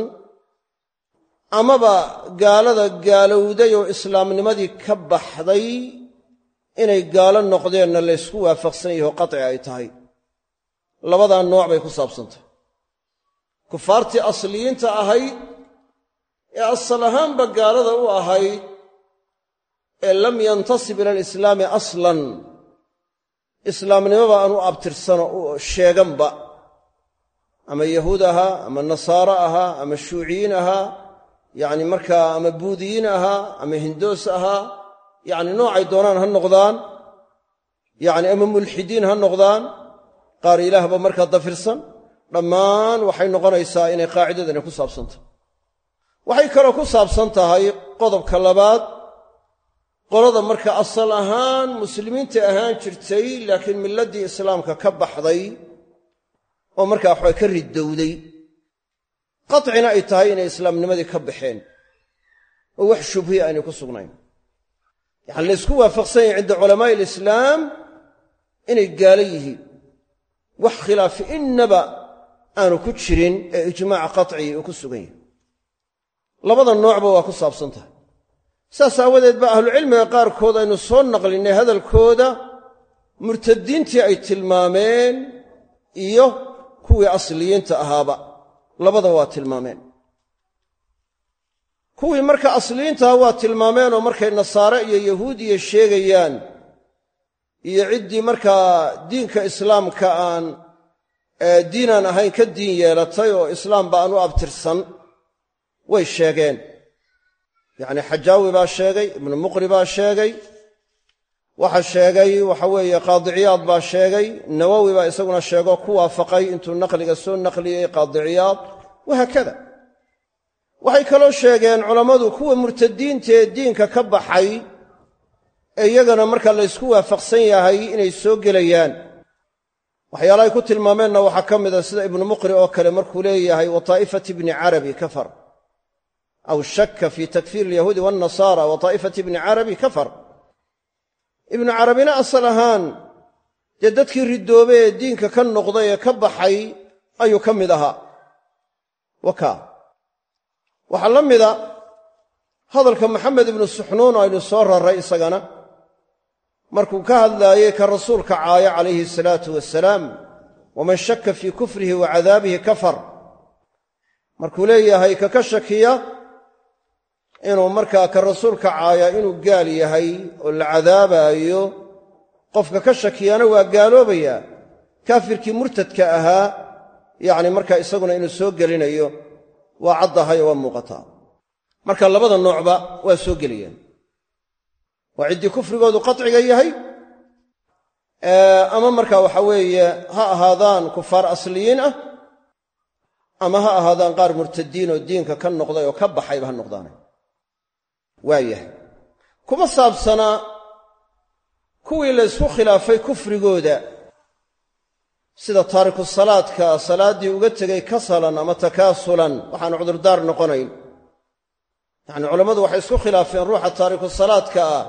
amaba gaalada gaalowday oo islaamnimadii ka baxday inay gaalo noqdeenna laysku waafaqsan yaho qaci ay tahay. Labadaa nooc bay ku saabsantahay. Kufaartii asliyiinta ahayd ee asal ahaanba gaalada u ahayd ee lam yantasib ila alislaami aslan islaamnimoba aan u abtirsano u sheeganba ama yahuud ahaa ama nasaaro ahaa ama shuuciyiin ahaa yacni markaa ama buudiyiin ahaa ama hindoos ahaa yacni noocay doonaan ha noqdaan yacni ama mulxidiin ha noqdaan qaar ilaahba markaa dafirsan dhammaan waxay noqonaysaa inay qaacidadani ku saabsan tahay waxay kaloo ku saabsan tahay qodobka labaad qolada marka asal ahaan muslimiinta ahaan jirtay laakiin milladdii islaamka ka baxday oo markaa waxbay ka ridowday qatcina ay tahay inay islaamnimadii ka baxeen. Oo wax shubhi aynay ku sugnayn. Yacani laysku waafaqsan yahay cinda culamaa'i alislaam inay gaalo yihiin. Wax khilaafi innaba aanu ku jirin ee ijmaaca qatcigi uu ku sugan yahay. Labada noocba waa ku saabsan tahay. Saas aawadeed ba ahlucilmiga qaarkood aynu soo naqlinnay hadalkooda. Murtadiintii ay tilmaameen iyo kuwii asliyiinta ahaaba labadaba waa tilmaameen. Kuwii marka asliyiintaha waa tilmaameenoo markay nasaare iyo yahuudiya sheegayaan iyo ciddii markaa diinka islaamka aan diinaan ahayn ka diin yeelatay oo islaamba aan u abtirsan way sheegeen. Yacni xajaawi baa sheegay ibnu muqri baa sheegay waxa sheegay waxa weeye qaadiciyaad baa sheegay nawowi baa isaguna sheegoo ku waafaqay intuu naqliga soo naqliyey qaadiciyaad wahaakada waxay kaloo sheegeen culammadu kuwa murtadiinta ee diinka ka baxay ee iyagana marka laysku waafaqsan yahay inay soo gelayaan. Waxyaalahay ku tilmaameenna waxaa ka mida sida ibnu muqri oo kale markuu leeyahay wa taa'ifati bni carabi kafar. Aw shakka fi takfiir alyahuudi waannasara wa taa'ifati bni carabi kafar ibnu carabina asal ahaan dee dadkii ridoobe ee diinka ka noqday ee ka baxay ayuu ka mid ahaa. Waka. Waxaa la mida hadalka maxamed ibnu suxnuun aynu soo raray isagana. Markuu ka hadlaayey ka rasuulka caaya calayhi salaatu wasalaam waman shakka fii kufrihi wa cadaabihi kafar. Markuu leeyahay ka ka shakiya inuu markaa ka rasuulka caaya inuu gaal yahay oo la cadaabaayo qofka ka shakiyana waa gaaloobayaa. Kaafirkii murtadka ahaa yacni markaa isaguna inuu soo gelinayo waa caddahay oo waa muuqataa. Marka labada noocba waa soo gelayaan. Waa ciddii kufrigoodu qaciga yahay ama marka waxa weeye ha ahaadaan kufaar asliyiin ah ama ha ahaadaan qaar murtadiin oo diinka ka noqday oo ka baxayba ha noqdaane waa yahay. Kuma saabsanaa kuwii la ysku khilaafay kufrigooda. Sida taariku salaadka salaaddii uga tegay kasalan ama takaasulan waxaan cudurdaar noqonayn. Yacni culammadu waxay isku khilaafeen ruuxa taariku salaadka ah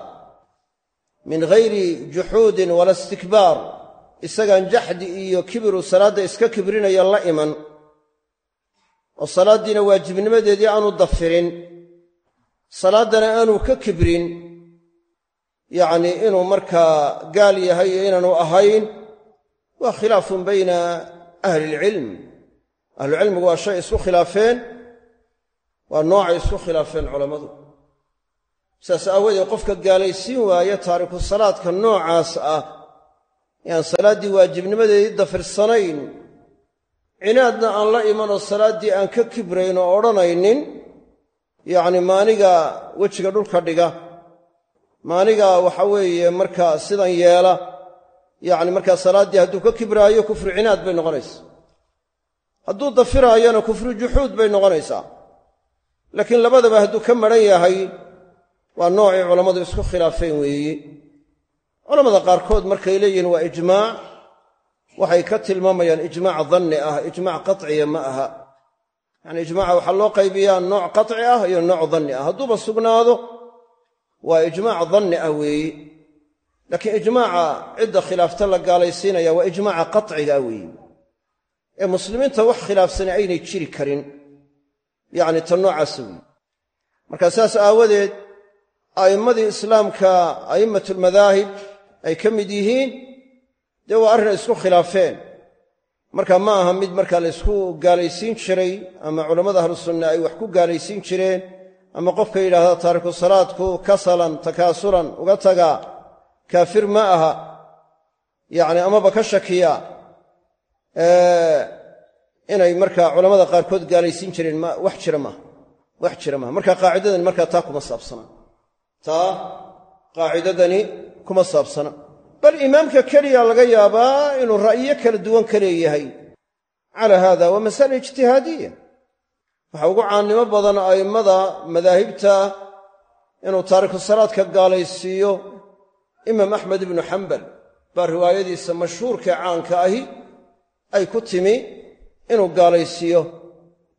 min ghayri juxuudin wala istikbaar. Isagaan jaxdi iyo kibiru salaadda iska kibrinaya la iman. Oo salaaddiina waajibnimadeedii aanu dafirin salaaddana aanu ka kibrin yacnii inuu markaa gaal yahay iyo inaanu ahayn waa khilaafun bayna ahli ilcilm. Ahlucilmigu waa shay isku khilaafeen waa noocay isku khilaafeen culammadu. Sidaas aawadeed qofka gaalaysiin waaya taariku salaadka noocaas ah yaan salaaddii waajibnimadeedii dafirsanayn cinaadna aan la imanoo salaaddii aan ka kibrayn oo odhanaynin yacni maaniga wejiga dhulka dhiga. Maaniga waxa weeye markaa sidan yeela yacni markaa salaaddii hadduu ka kibraayo kufru cinaad bay noqonaysaa. Hadduu dafiraayona kufru juxuud bay noqonaysaa. Laakiin labadaba hadduu ka maran yahay waa noocii culammadu isku khilaafeen weeye culammada qaarkood markay leeyihiin waa ijmaac waxay ka tilmaamayaan ijmaac danni ah ijmaac qaciya ma aha yacni ijmaaca waxaa loo qaybiyaa nooc qaci ah iyo nooc danni ah. Hadduuba sugnaado waa ijmaac danni ah weeye laakiin ijmaaca cidda khilaafta la gaalaysiinaya waa ijmaaca qaciga weeye ee muslimiinta wax khilaafsani aynay jiri karin. Yacni ta noocaasa weeye marka saas aawadeed a'immadii islaamka a'immatulmadaahib ay ka mid yihiin dee waa arrin isku khilaafeen marka ma aha mid markaa la ysku gaalaysiin jiray ama culammada ahlu sunna ay wax ku gaalaysiin jireen ama qofka yidhaahda taariku salaadku kasalan takaasulan uga tagaa kaafir ma aha. Yacni amaba ka shakiya inay markaa culammada qaarkood gaalaysiin jireen wax jira maaha wax jira maaha marka qaacidadani markaa taa kuma saabsana taa qaacidadani kuma saabsana bal imaamka keliya laga yaabaa inuu ra'yiyo kala duwan ka leeyahay. Calaa haada waa masala ijtihaadiya. Waxaa ugu caannimo badan a'immada madaahibta inuu taariku salaadka gaalaysiiyo imaam axmed ibnu xambal. Baa riwaayadiisa mashhuurkae caanka ahi ay ku timi inuu gaalaysiiyo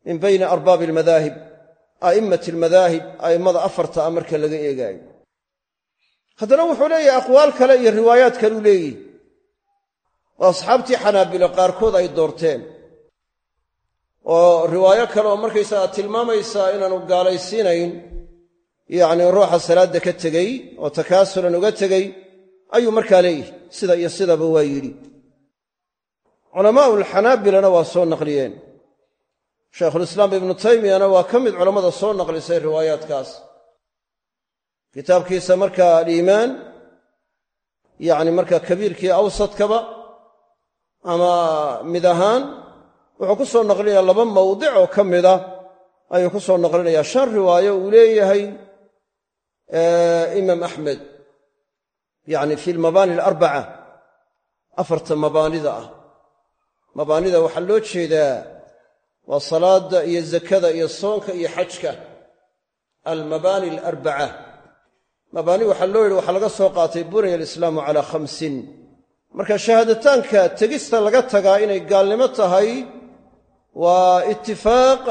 min bayni arbaabi almadaahib a'immati almadaahib a'immada afarta a marka laga eegaayo haddana wuxuu leeyahay aqwaal kale iyo riwaayaad kaleu leeyihi oo asxaabtii xanaabilo qaarkood ay doorteen. Oo riwaayo kale oo markaysaga tilmaamaysaa inaanu gaalaysiinayn yacni ruuxa salaadda ka tegey oo takaasulan uga tegey ayuu markaa leeyihi sida iyo sidaba waa yidhi. Culamaa'ulxanaabilana waa soo naqliyeen. Shaykhulislaam ibnu taymiyana waa ka mid culammada soo naqlisay riwaayaadkaas kitaabkiisa markaa aliimaan yacni markaa kabiirkii awsadkaba ama mid ahaan wuxuu ku soo naqlinayaa laba mawdic oo ka mida ayuu ku soo naqlinayaa shan riwaayo uu leeyahay imaam axmed yacni fi lmabaani alarbaca afarta mabaanida ah. Mabaanida waxaa loo jeedaa waa salaadda iyo zakada iyo soonka iyo xajka almabaani alarbaca mabaani waxaa loo yidhi waxaa laga soo qaatay buniya alislaamu calaa khamsin. Marka shahaadataanka tegista laga tagaa inay gaalnimo tahay waa itifaaq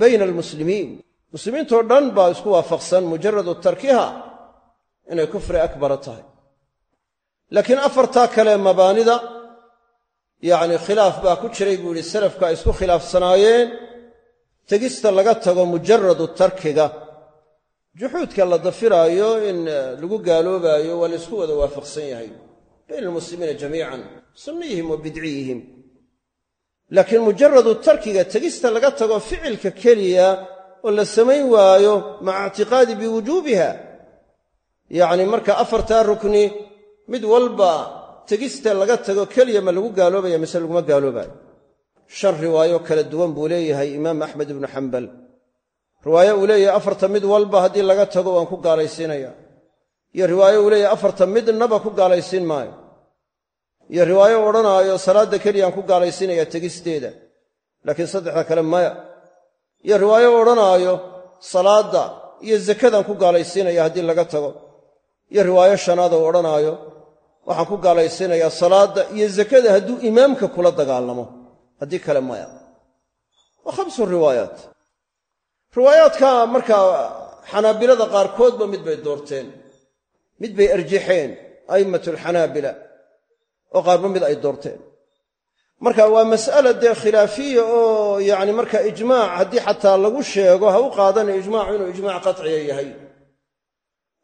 bayna almuslimiin. Muslimiintoo dhan baa isku waafaqsan mujaradu tarkiha inay kufri akbara tahay. Laakiin afartaa kale mabaanida yacni khilaaf baa ku jiray buu yihi salafka ay isku khilaafsanaayeen tegista laga tago mujaradu tarkiga juxuudka la dafiraayo in lagu gaaloobaayo waa la isku wada waafaqsan yahay. Bayna almuslimiina jamiican sunniyihim wa bidciyihim laakiin mujaradu tarkiga tegista laga tago ficilka keliya oo la samayn waayo maca ictiqaadi biwujuubiha. Yacni marka afartaa rukni mid walba tegista laga tago keliya ma lagu gaaloobaya mise laguma gaaloobaayo shan riwaayo kala duwan buu leeyahay imaam axmed ibnu xambal riwaayo uu leeyahay afarta mid walba haddii laga tago waan ku gaalaysiinaya iyo riwaayo uu leeyahay afarta midnaba ku gaalaysiin maayo. Iyo riwaayo odhanaayo salaadda keliyaan ku gaalaysiinaya tegisteeda. Laakiin saddexda kale maya. Iyo riwaayo odhanaayo salaadda iyo zakadaan ku gaalaysiinaya haddii laga tago. Iyo riwaayo shanaad oo odhanaayo waxaan ku gaalaysiinayaa salaadda iyo zakada hadduu imaamka kula dagaalamo. Haddii kale maya. Waa khamsu riwaayaat riwaayaadka markaa xanaabilada qaarkoodba mid bay doorteen. Mid bay arjaxeen a'immatu alxanaabila oo qaarba mid ay doorteen. Marka waa mas'ala dee khilaafiya oo yacni marka ijmaac haddii xataa lagu sheego ha u qaadana ijmaacu inuu ijmaac qaciya yahay.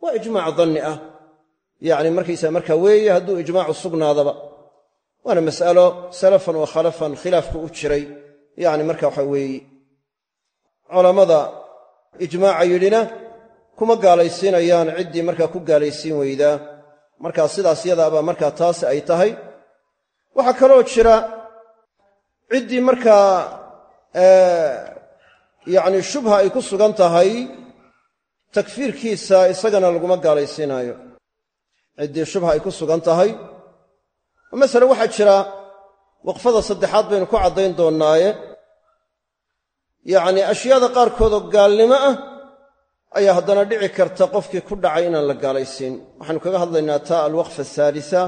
Waa ijmaac danni ah. Yacni markaysaa markaa weeye hadduu ijmaacu sugnaadaba. Waana mas'alo salafan wa khalafan khilaafku u jiray. Yacni marka waxa weeye culammada ijmaaca yidhina kuma gaalaysiinayaan ciddii markaa ku gaalaysiin weydaa markaa sidaas yadaabaa markaa taas ay tahay. Waxaa kaloo jira ciddii markaa yacni shubha ay ku sugan tahay takfiirkiisa isagana laguma gaalaysiinaayo. Ciddii shubha ay ku sugan tahay. Masale waxaa jira waqfada saddexaad baynu ku caddayn doonnaaye yacni ashyaada qaarkoodoo gaalnimo ah ayaa haddana dhici karta qofkii ku dhacay inaan la gaalaysiin. Waxaynu kaga hadlaynaa taa alwaqfa ahaalisa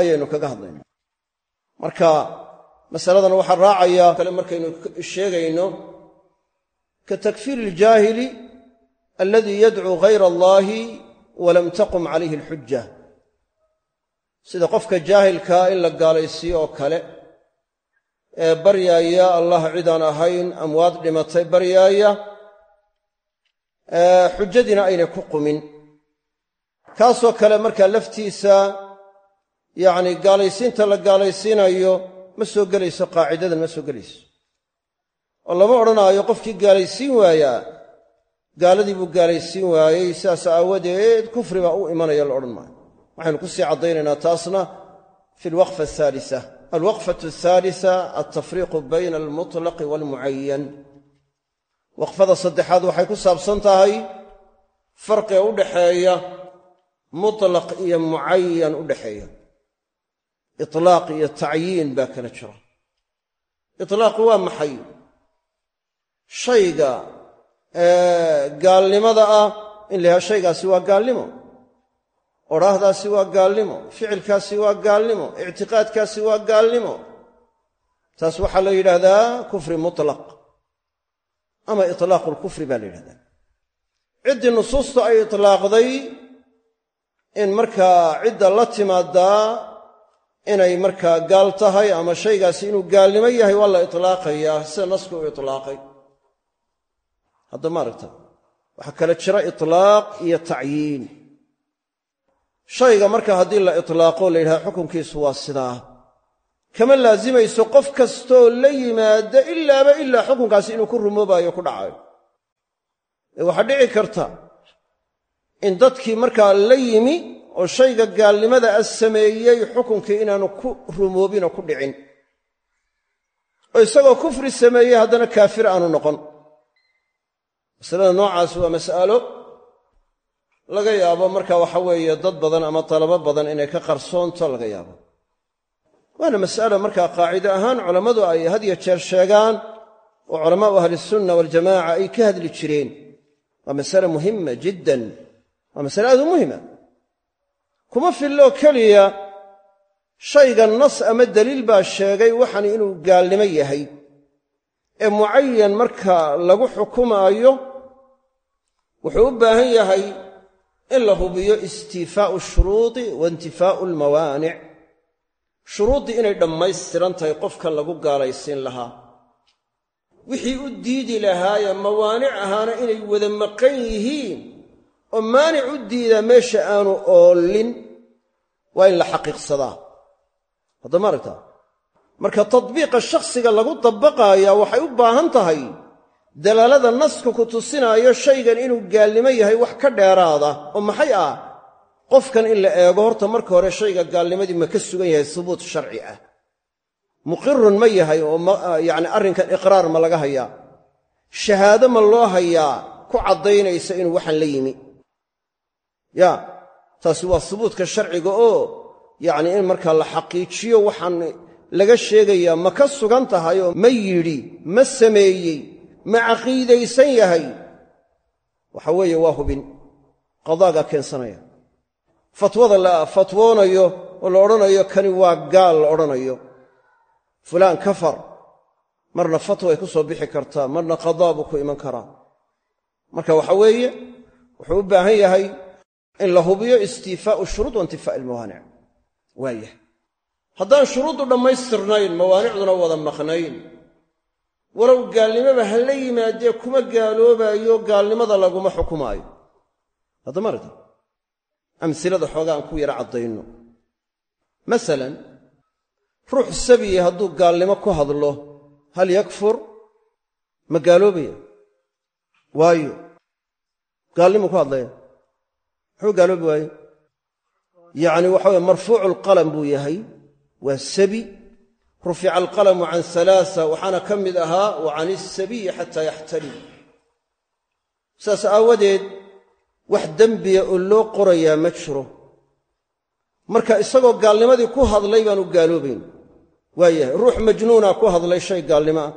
ayaynu kaga hadlaynaa. Marka masaladan waxaa raacaya kale markaynu sheegayno ka takfiiri iljaahili aladii yadcuu hayra allaahi walam taqum calayhi alxujja sida qofka jaahilkaa in la gaalaysiiyo oo kale ee baryaaya allah cidaan ahayn amwaad dhimatay baryaaya xujadiina aynay ku qumin. Kaasoo kale markaa laftiisa yacni gaalaysiinta la gaalaysiinayo ma soo gelayso qaacidadan ma soo gelayso. Oo lama odhanaayo qofkii gaalaysiin waayaa gaaladii buu gaalaysiin waayey sidaas aawadeed kufri baa u imanaya la odhan maayo. Waxaynu ku sii caddaynaynaa taasna fi alwaqfa ahaalisa alwaqfatu ahaalisa altafriiqu bayna almutlaqi waalmucayan waqfada saddexaad waxay ku saabsan tahay farqiga u dhaxeeya mutlaq iyo mucayan u dhaxeeya itlaaq iyo tacyiin baa kala jira itlaaqu waa maxay shayga gaalnimada ah in la yahaa shaygaasi waa gaalnimo odhaahdaasi waa gaalnimo ficilkaasi waa gaalnimo ictiqaadkaasi waa gaalnimo. Taas waxaa la yidhaahdaa kufri mutlaq ama itlaaqu lkufri baa la yidhahdaa. Ciddii nusuustu ay itlaaqday in markaa cidda la timaadaa inay markaa gaal tahay ama shaygaasi inuu gaalnimo yahay waa la itlaaqayaa sida nasku u itlaaqay. Hadda maaragta waxaa kale jira itlaaq iyo tacyiin shayga marka haddii la itlaaqo la yidhaha xukunkiisu waa sidaa. Kama laasimayso qof kastoo la yimaada ilaaba ilaa xukunkaasi inuu ku rumoobayo ku dhacayo. Ee waxaa dhici karta in dadkii markaa la yimi oo shayga gaalnimada a sameeyey xukunkii inaanu ku rumoobinoo ku dhicin. Oo isagoo kufri sameeyey haddana kaafir aanu noqon. Masalada noocaas waa mas'alo laga yaabo marka waxa weeye dad badan ama talabo badan inay ka qarsoonto laga yaabo. Waana mas'alo markaa qaacide ahaan culammadu ay had yo jeer sheegaan oo culamaau ahlisunna waljamaaca ay ka hadli jireen. Waa masale muhima jiddan. Waa masale aad u muhima kuma filloo keliya shayga nas ama daliil baa sheegay waxan inuu gaalnimo yahay. Ee mucayan marka lagu xukumaayo wuxuu u baahan yahay in la hubiyo istiifaa'u shuruudi wa intifaa'u almawaanic shuruuddii inay dhammaystiran tahay qofka lagu gaalaysiin lahaa. Wixii u diidi lahaayee mawaanic ahaana inay wada maqan yihiin oo maanic u diidaa meesha aanu oolin waa in la xaqiiqsadaa. Haddama aragtaa marka tadbiiqa shakhsiga lagu dabaqaayaa waxay u baahan tahay dalaalada nasku ku tusinaayo shaygan inuu gaalnimo yahay wax ka dheeraada oo maxay ah? Qofkan in la eego horta marka hore shayga gaalnimadii ma ka sugan yahay hubuut sharci ah. Muqirun ma yahay oo yacni arrinkan iqraar ma laga hayaa. Shahaado ma loo hayaa ku caddaynaysa inuu waxaan la yimi. Ya taasi waa hubuutka sharciga oo yacni in markaa la xaqiijiyo waxaan laga sheegayaa ma ka sugan tahay oo ma yidhi ma sameeyey ma caqiidaysan yahay. Waxa weeye waa hubin. Qadaagaa keensanaya. Fatwada la fatwoonayo oo la odhanayo kani waa gaal la odhanayo. Fulaan kafar. Marna fatwa ay ku soo bixi kartaa marna qadaa buu ku iman karaa. Marka waxa weeye wuxuu u baahan yahay in la hubiyo istiifaa'u shuruud wa intifaa'i almawaanic waayah haddaan shuruuddu dhammaystirnayn mawaanicduna wada maqnayn walow gaalnimoba ha la yimaadee kuma gaaloobaayo gaalnimada laguma xukumaayo. Haddama aragta amsilada xoogaa aan ku yara caddayno. Masalan ruux sabiye hadduu gaalnimo ku hadlo hal yakfur? Ma gaaloobaya? Waayo. Gaalnimu ku hadlaya? Muxuu gaaloobi waaye? Yacni waxa weye marfuucu alqalam buu yahay. Waa sabi rufica alqalamu can alaasa waxaana ka mid ahaa wa can isabiyi xataa yaxtalim saas aawadeed wax dembiya oo loo qorayaa ma jiro. Marka isagoo gaalnimadii ku hadlay baanu gaaloobayn. Waayahay ruux majnuuna ku hadlay shay gaalnimo ah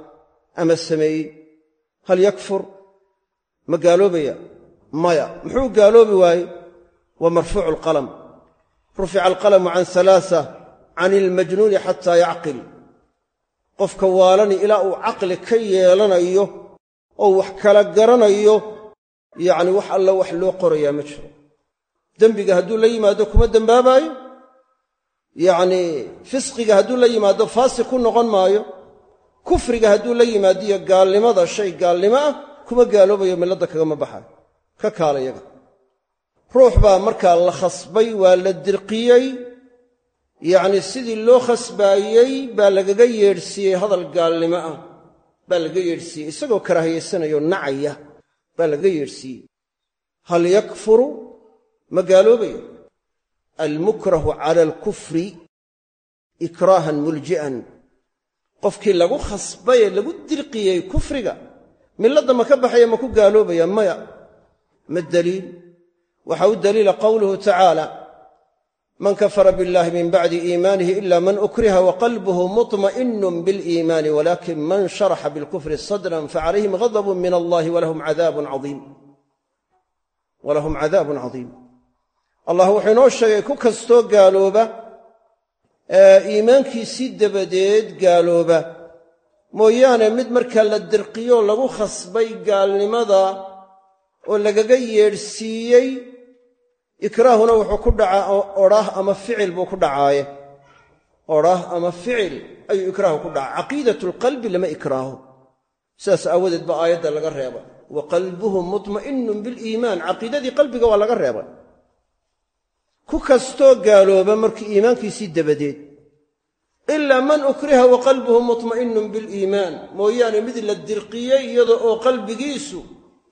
ama sameeyey. Hal yakfur? Ma gaaloobaya? Maya. Muxuu gaaloobi waaye waa marfuucu alqalam rufica alqalamu can alaasa can ilmajnuuni xataa yacqil qofka waalani ilaa uu caqli ka yeelanayo oo wax kala garanayo yacni wax alla wax loo qorayaa ma jiro. Dembiga hadduu la yimaado kuma dembaabaayo. Yacnii fisqiga hadduu la yimaado faasiq ku noqon maayo. Kufriga hadduu la yimaado iyo gaalnimada shay gaalnimo ah kuma gaaloobayo milladda kagama baxayo. Ka kaalayaga ruux baa markaa la khasbay waa la dirqiyey yacnii sidii loo khasbaayey baa lagaga yeedhsiiyey hadal gaalnimo ah baa lagaga yeedhsiiyey isagoo karaahiyaysanayao nacaya baa lagaga yeedhsiiyey. Hal yakfuru? Ma gaaloobaya almukrahu cala alkufri ikraahan mulji'an. Qofkii lagu khasbay ee lagu dirqiyey kufriga milladda ma ka baxaya ma ku gaaloobaya maya. Ma daliil? Waxa u daliila qowluhu tacaala man kafara biاllahi min bacdi iimaanihi ila man ukriha waqalbuhu muطma'inun biliimaani walakin man sharaxa bilkufri sadran facalayhim ghadabun min allahi walahum cadaabun cadiim allah wuxuu inoo sheegay ku kastoo gaalooba iimaankiisii dabadeed gaalooba. Mooyaane mid markaa la dirqiyo lagu khasbay gaalnimada oo lagaga yeedhsiiyey ikraahuna wuxuu ku dhacaa odhah ama ficil buu ku dhacaaye. Odhah ama ficil ayuu ikraahu ku dhacaa caqiidatulqalbi lama ikraaho sidaas aawadeed baa aayadda laga reebay wa qalbuhu mutma'inun biliimaan caqiidadii qalbiga waa laga reebay ku kastoo gaalooba markii iimaankiisii dabadeed. Ilaa man ukriha wa qalbuhu mutma'inun biliimaan mooyaane mid la dirqiyey iyada oo qalbigiisu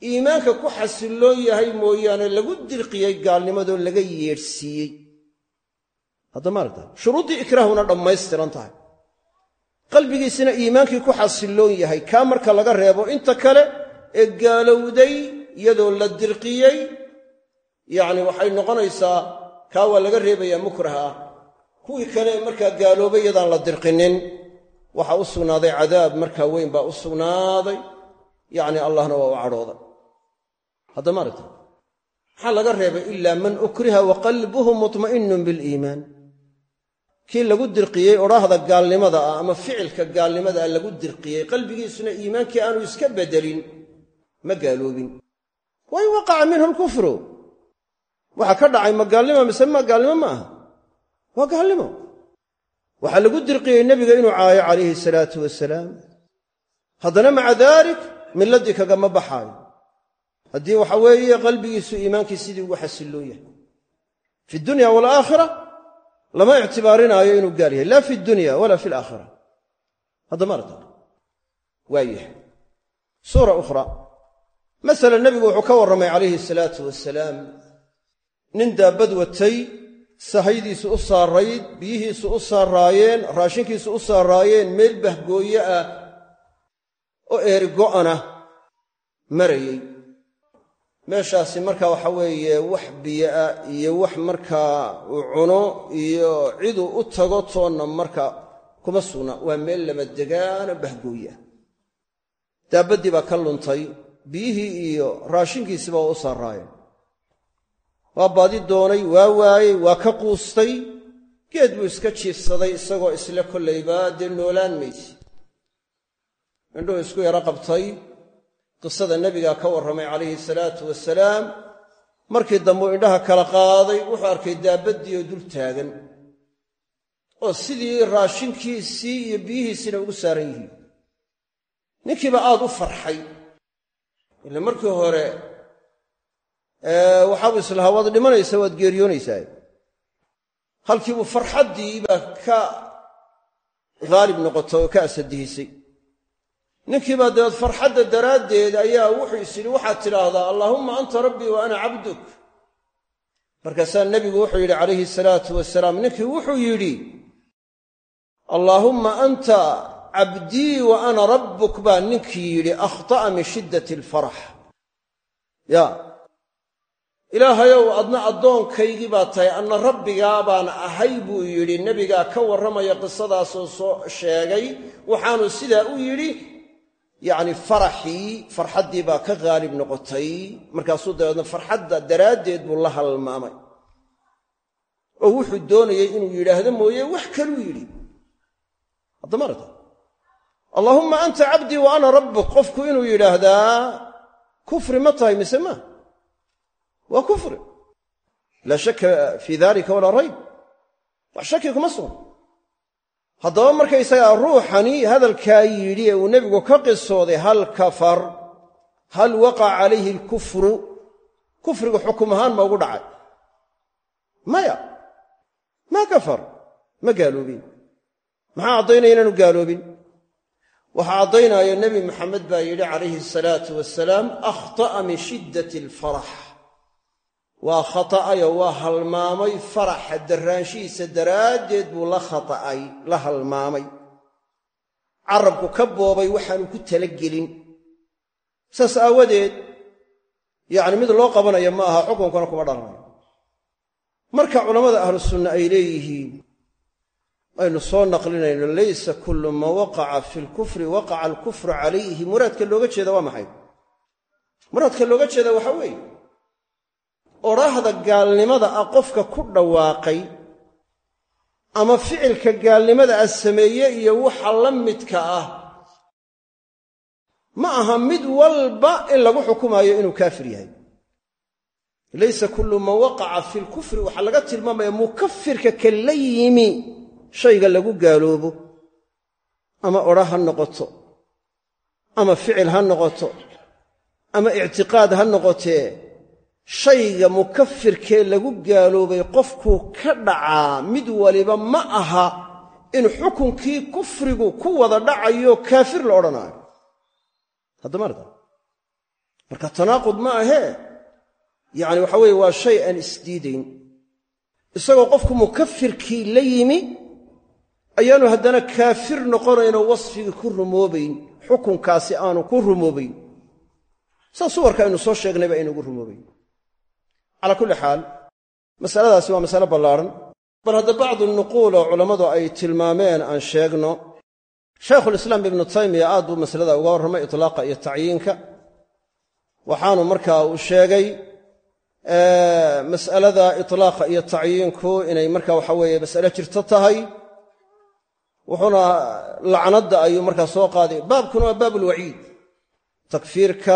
iimaanka ku xasilloon yahay mooyaane lagu dirqiyey gaalnimadoo laga yeedhsiiyey. Haddama aragta? Shuruuddii ikraahuna dhammaystiran tahay. Qalbigiisina iimaankii ku xasilloon yahay kaa marka laga reebo inta kale ee gaalowday iyadoo la dirqiyey yacni waxay noqonaysaa kaa waa laga reebayaa mukraha ah kuwii kale markaa gaaloobay iyadaan la dirqinin. Waxaa u sugnaaday cadaab markaa weyn baa u sugnaaday. Yacni allahna waa u cadhooday haddama aragta maxaa laga reebay ilaa man ukriha wa qalbuhu mutma'inun biliimaan kii lagu dirqiyey odhaahda gaalnimada ah ama ficilka gaalnimada ah lagu dirqiyey qalbigiisuna iimaankii aanu iska beddelin ma gaaloobin. Wain waqaca minhu lkufru waxa ka dhacay ma gaalnimo mise ma gaalnimo ma aha? Waa gaalnimo. Waxaa lagu dirqiyey nebiga inuu caayo calayhi salaatu wasalaam haddana maca daalik milladii kagama baxaayo haddii waxa weeye qalbigiisu iimaankii sidii ugu xasilloon yahay. Fi dunya walaakhira lama ictibaarinaayo inuu gaal yahay. Laa fi dunya walaa fi alaakhira. Haddama arta waa yahay. Suura ukhra. Masala nebigu wuxuu ka warramay calayhi salaatu wasalaam nin daabbad watay sahaydiisu u saarayd biyihiisu u saaraayeen raashinkiisu u saaraayeen meel bahgooye ah oo eeri go'ana marayey meeshaasi markaa waxa weeye wax biyoah iyo wax markaa uu cuno iyo ciduu u tago toonna marka kuma sugna waa meel lama degaano bahgooye ah daabaddii baa ka luntay biyihii iyo raashinkiisiba waa u saaraayeen waa baadi doonay waa waayey waa ka quustay. Geed buu iska jiifsaday isagoo isle kollayba dee noolaan maysi. Indhuhu isku yaro qabtay qisada nebigaa ka warramay calayhi salaatu wasalaam markii dambuu indhaha kala qaaday wuxuu arkay daabaddii oo dul taagan oo sidii raashinkiisii iyo biyihiisiina ugu saaran yihiin. Ninkiiba aad u farxay. Ila markii hore waxaabuu islahaa waad dhimanaysaa waad geeriyoonaysaa. Halkiibuu farxaddii baa ka haalib noqotay oo ka asadihisay ninkiibaa dabeed farxadda daraaddeed ayaa wuxuu is waxaad tidhaahdaa allaahumma anta rabbii wa ana cabduk. Markaasaa nebigu wuxuu yidhi calayhi salaatu wasalaam ninkii wuxuu yidhi allaahumma anta cabdii wa ana rabbuk. Baa ninkii yidhi akhta'a min shiddati alfarax ya ilaahayow adna addoonkaygii baa tahay anna rabbigaa baan ahay buu yidhi. Nebigaa ka warramaya qisadaasoo soo sheegay. Waxaanu sidaa u yidhi yacni faraxii farxaddii baa ka haalib noqotay. Markaasuu dabeedna farxadda daraaddeed buu la halmaamay. Oo wuxuu doonayay inuu yidhaahdo mooye wax kaluu yidhi. Haddamarata allaahumma anta cabdii wa ana rabbuk. Qofku inuu yidhaahdaa kufri ma tahay mise maa waa kufri. Laa shaka fii dalika walaa rayb. Wax shaki kuma sugan haddaba markaysagaa ruuxani hadalkaa yidhi ee uu nebigu ka qisooday hal kafar hal waqaca calayhi alkufru kufrigu xukum ahaan ma ugu dhacay. Maya maa kafar ma gaaloobin. Maxaa caddaynaya inaanu gaaloobin? Waxaa caddaynaya nebi maxamed baa yidhi calayhi asalaatu wasalaam akhta'a min shiddati alfarax waa khata'ayo waa halmaamay faraxa darraanshihiisa daraaddeed buu la khata'ay la halmaamay. Carabku ka boobay waxaanu ku talagelin. Saas aawadeed yacni mid loo qabanayo ma aha xukunkana kuma dhalanayo. Marka culammada ahlu sunna ay leeyihiin aynu soo naqlinayno laysa kullu ma waqaca fi lkufri waqaca alkufru calayhi. Muraadka looga jeeda waa maxay? Muraadka looga jeeda waxaa weeye odhaahda gaalnimada ah qofka ku dhawaaqay ama ficilka gaalnimada ah sameeye iyo waxa la midka ah ma aha mid walba in lagu xukumaayo inuu kaafir yahay. Laysa kullu man waqaca fi lkufri waxaa laga tilmaamaya mukafirka ka la yimi shayga lagu gaaloobo ama odha ha noqoto ama ficil ha noqoto ama ictiqaad ha noqotee shayga mukafirkee lagu gaaloobay qofkuu ka dhacaa mid waliba ma aha in xukunkii kufrigu ku wada dhacayo kaafir la odhanaayo. Haddamaarta marka tanaaqud ma ahee yacni waxa weeye waa shay aan isdiidayn. Isagoo qofku mukafirkii la yimi ayaanu haddana kaafir noqonaynoo wasfigii ku rumoobayn xukunkaasi aanu ku rumoobayn. Saa suwarka aynu soo sheegnayba aynugu rumoobayn calaa kulli xaal masaladaasi waa masale ballaadhan bal hadda bacdu nuquul oo culammadu ay tilmaameen aan sheegno shaykhulislaam ibnu taymiya aad buu masalada uga warramay itlaaqa iyo tacyiinka. Waxaanu markaa uu sheegay mas'alada itlaaqa iyo tacyiinku inay marka waxa weeye mas'ale jirto tahay. Wuxuuna lacnadda ayuu markaa soo qaaday. Baabkuna waa baab ulwaciid takfiirka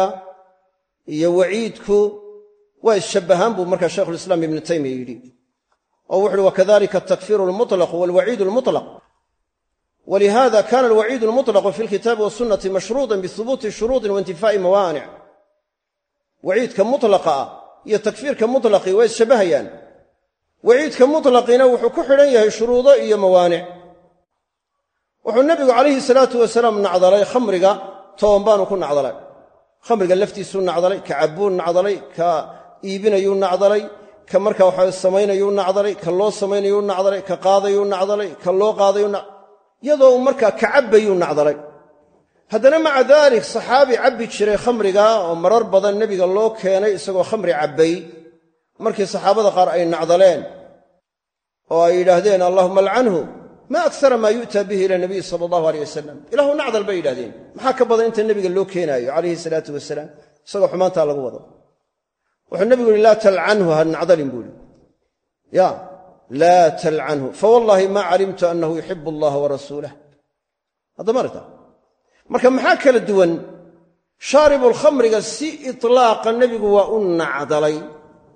iyo waciidku waa isshabbahaan buu markaa shaykhulislaam ibnu taymiya yidhi. Oo wuxu uhi wakadalika atakfiiru almutlaqu walwaciidu almutlaq walihada kana alwaciidu almutlaqu fi lkitaabi wasunati mashruuطan bihubuuti shuruudin waintifaa'i mawaanic waciidka mutlaqa ah iyo takfiirka mutlaqii waa isshabbahayaan waciidka mutlaqiina wuxuu ku xidhan yahay shuruudo iyo mawaanic wuxuu nebigu calayhi salaatu wasalaam nacdalay khamriga toban baanu ku nacdalay. Khamriga laftiisuu nacdalay ka cabbuu nacdalay ka iibinayuu nacdalay ka marka waxa samaynayuu nacdalay ka loo samaynayuu nacdalay ka qaadayuu nacdalay ka loo qaadayuu iyadoo uu markaa ka cabbayuu nacdalay. Haddana maca daalik saxaabi cabbi jiray khamriga oo marar badan nebiga loo keenay isagoo khamri cabbay. Markii saxaabada qaar ay nacdaleen oo ay yidhaahdeen allahuma alcanhu ma aksara maa yu'taa bihi ila nabiy sala allahu aleyh wasalam ilahu nacdal bay yidhahdeen maxaa ka badan inta nebiga loo keenaayo calayhi salaatu wasalaam isagoo xumaantaa lagu wado wuxuu nebigu yihi laa talcanhu ha nacdalin buu ihi ya laa talcanhu. Fawallaahi maa calimtu annahu yuxibu allaha wa rasuulah haddama aragta? Marka maxaa kala duwan? Shaaribulkhamriga si itlaaqa nebigu waa u nacdalay.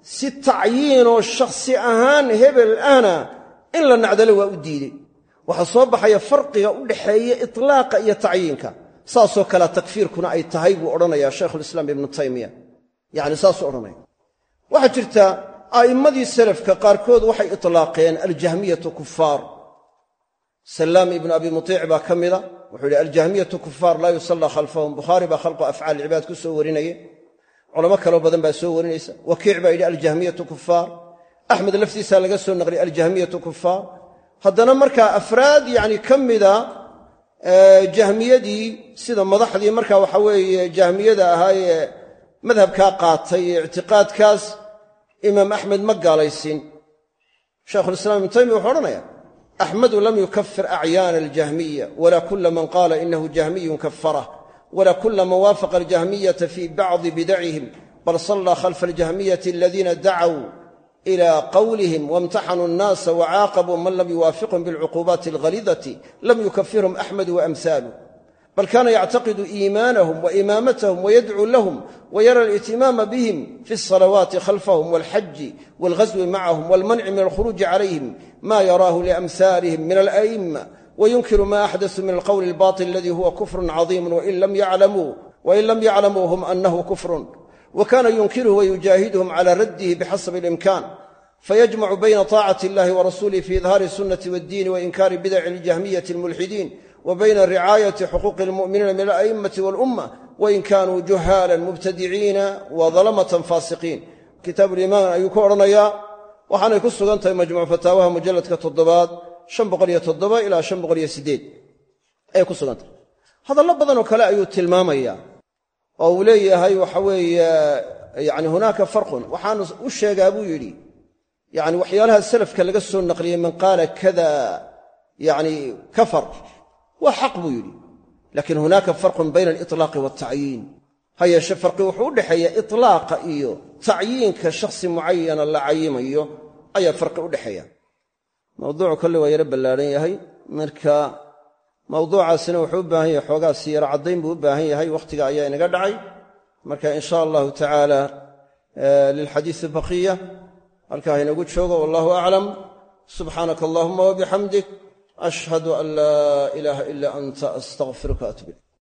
Si tacyiinoo shakhsi ahaan hebel ahna in la nacdalo waa u diidey. Waxaa soo baxaya farqiga u dhaxeeya itlaaqa iyo tacyiinka. Saasoo kalea takfiirkuna ay tahay buu odhanayaa shaykhulislaam ibnu taymiya. Yacni saasuu odhanaya waxaa jirta a'immadii salafka qaarkood waxay itlaaqeen aljahmiyatu kufaar salaam ibnu abi mutiic baa ka mida wuxuu yidhi aljahmiyatu kufaar laa yusallaa khalfahum. Bukhaari baa khalqu afcaal cibaad ku soo warinaya culamo kaloo badan baa soo warinaysa. Wakiic baa yidhi aljahmiyatu kufaar axmed laftiisaa laga soo naqliyay aljahmiyatu kufaar haddana markaa afraad yacni ka mida jahmiyadii sida madaxdii marka waxa weeye jahmiyada ahaayee madhabkaa qaatay ee ictiqaadkaas imaam axmed ma gaalaysin. Shaykhulislaam ibnu taymiya wuxuu odhanaya axmedu lam yukafir acyaana aljahmiya wala kula man qaala inahu jahmiyun kafarah wla kula man waafaqa aljahmiyata fi bacdi bidacihim bal sallaa khalfa aljahmiyati aladiina dacaw ila qawlihim wamtaxanuu annaasa wacaaqabuu man lam yuwaafiqhum bilcuquubaati alghaliidati lam yukafirhum axmedu waamhaaluh bal kaana yactaqidu iimaanahum waimaamatahum wayadcuu lahum wayara alitimaama bihim fi alsalawaati khalfahum walxaji walghaswi macahum walmanci min alkhuruuji calayhim ma yaraahu liamhaalihim min ala'imma wyunkiru ma axdasuu min alqowli albaطil aladii huwa kufrun cadiimu wain lam yaclamuu hum anahu kufrun wa kana yunkiruhu wayujaahiduhum cala raddihi bixasabi alimkan fayajmacu bayna طaacati illahi warasuulih fi idhaari sunnati waaddiini wainkaari bidaci ljahmiyati almulxidiin wa bayna ricaayati xuquuqi almu'miniina min ala'immati walumma wain kanuu juhaalan mubtadiciina wa dalamatan faasiqiin. Kitaabu liimaan ayuu ku odhanayaa waxaanay ku sugan tahay majmuuc fataawaha mujalladka toddobaad ilaa ayay ku sugantahay hadallo badanoo kale ayuu tilmaamaya oo uu leeyahay waxa weeye yani hunaaka farqun. Waxaanu u sheegaa buu yidhi yani waxyaalaha salafka laga soo naqliyey man waa xaq buu yidhi. Lakin hunaaka farqun bayna aliطlaaqi waltacyiin ha yeeshe farqi wuxuu u dhexeeya iطlaaqa iyo tacyiinka shakhsi mucayana la cayimayo ayaa farqi u dhexeeya. Mawduucu kolle waa yaro ballaadhan yahay. Marka mawduucaasina wuxuu u baahan yahay xoogaa si yaro caddayn buu u baahan yahay wakhtiga ayaa inaga dhacay. Marka in sha allahu tacaala lilxadiisi baqiya halkaa inagu joogo wallahu aclam subxaanaka allahuma wabixamdik ashhadu an laa ilaaha ila anta astaqfiruka atub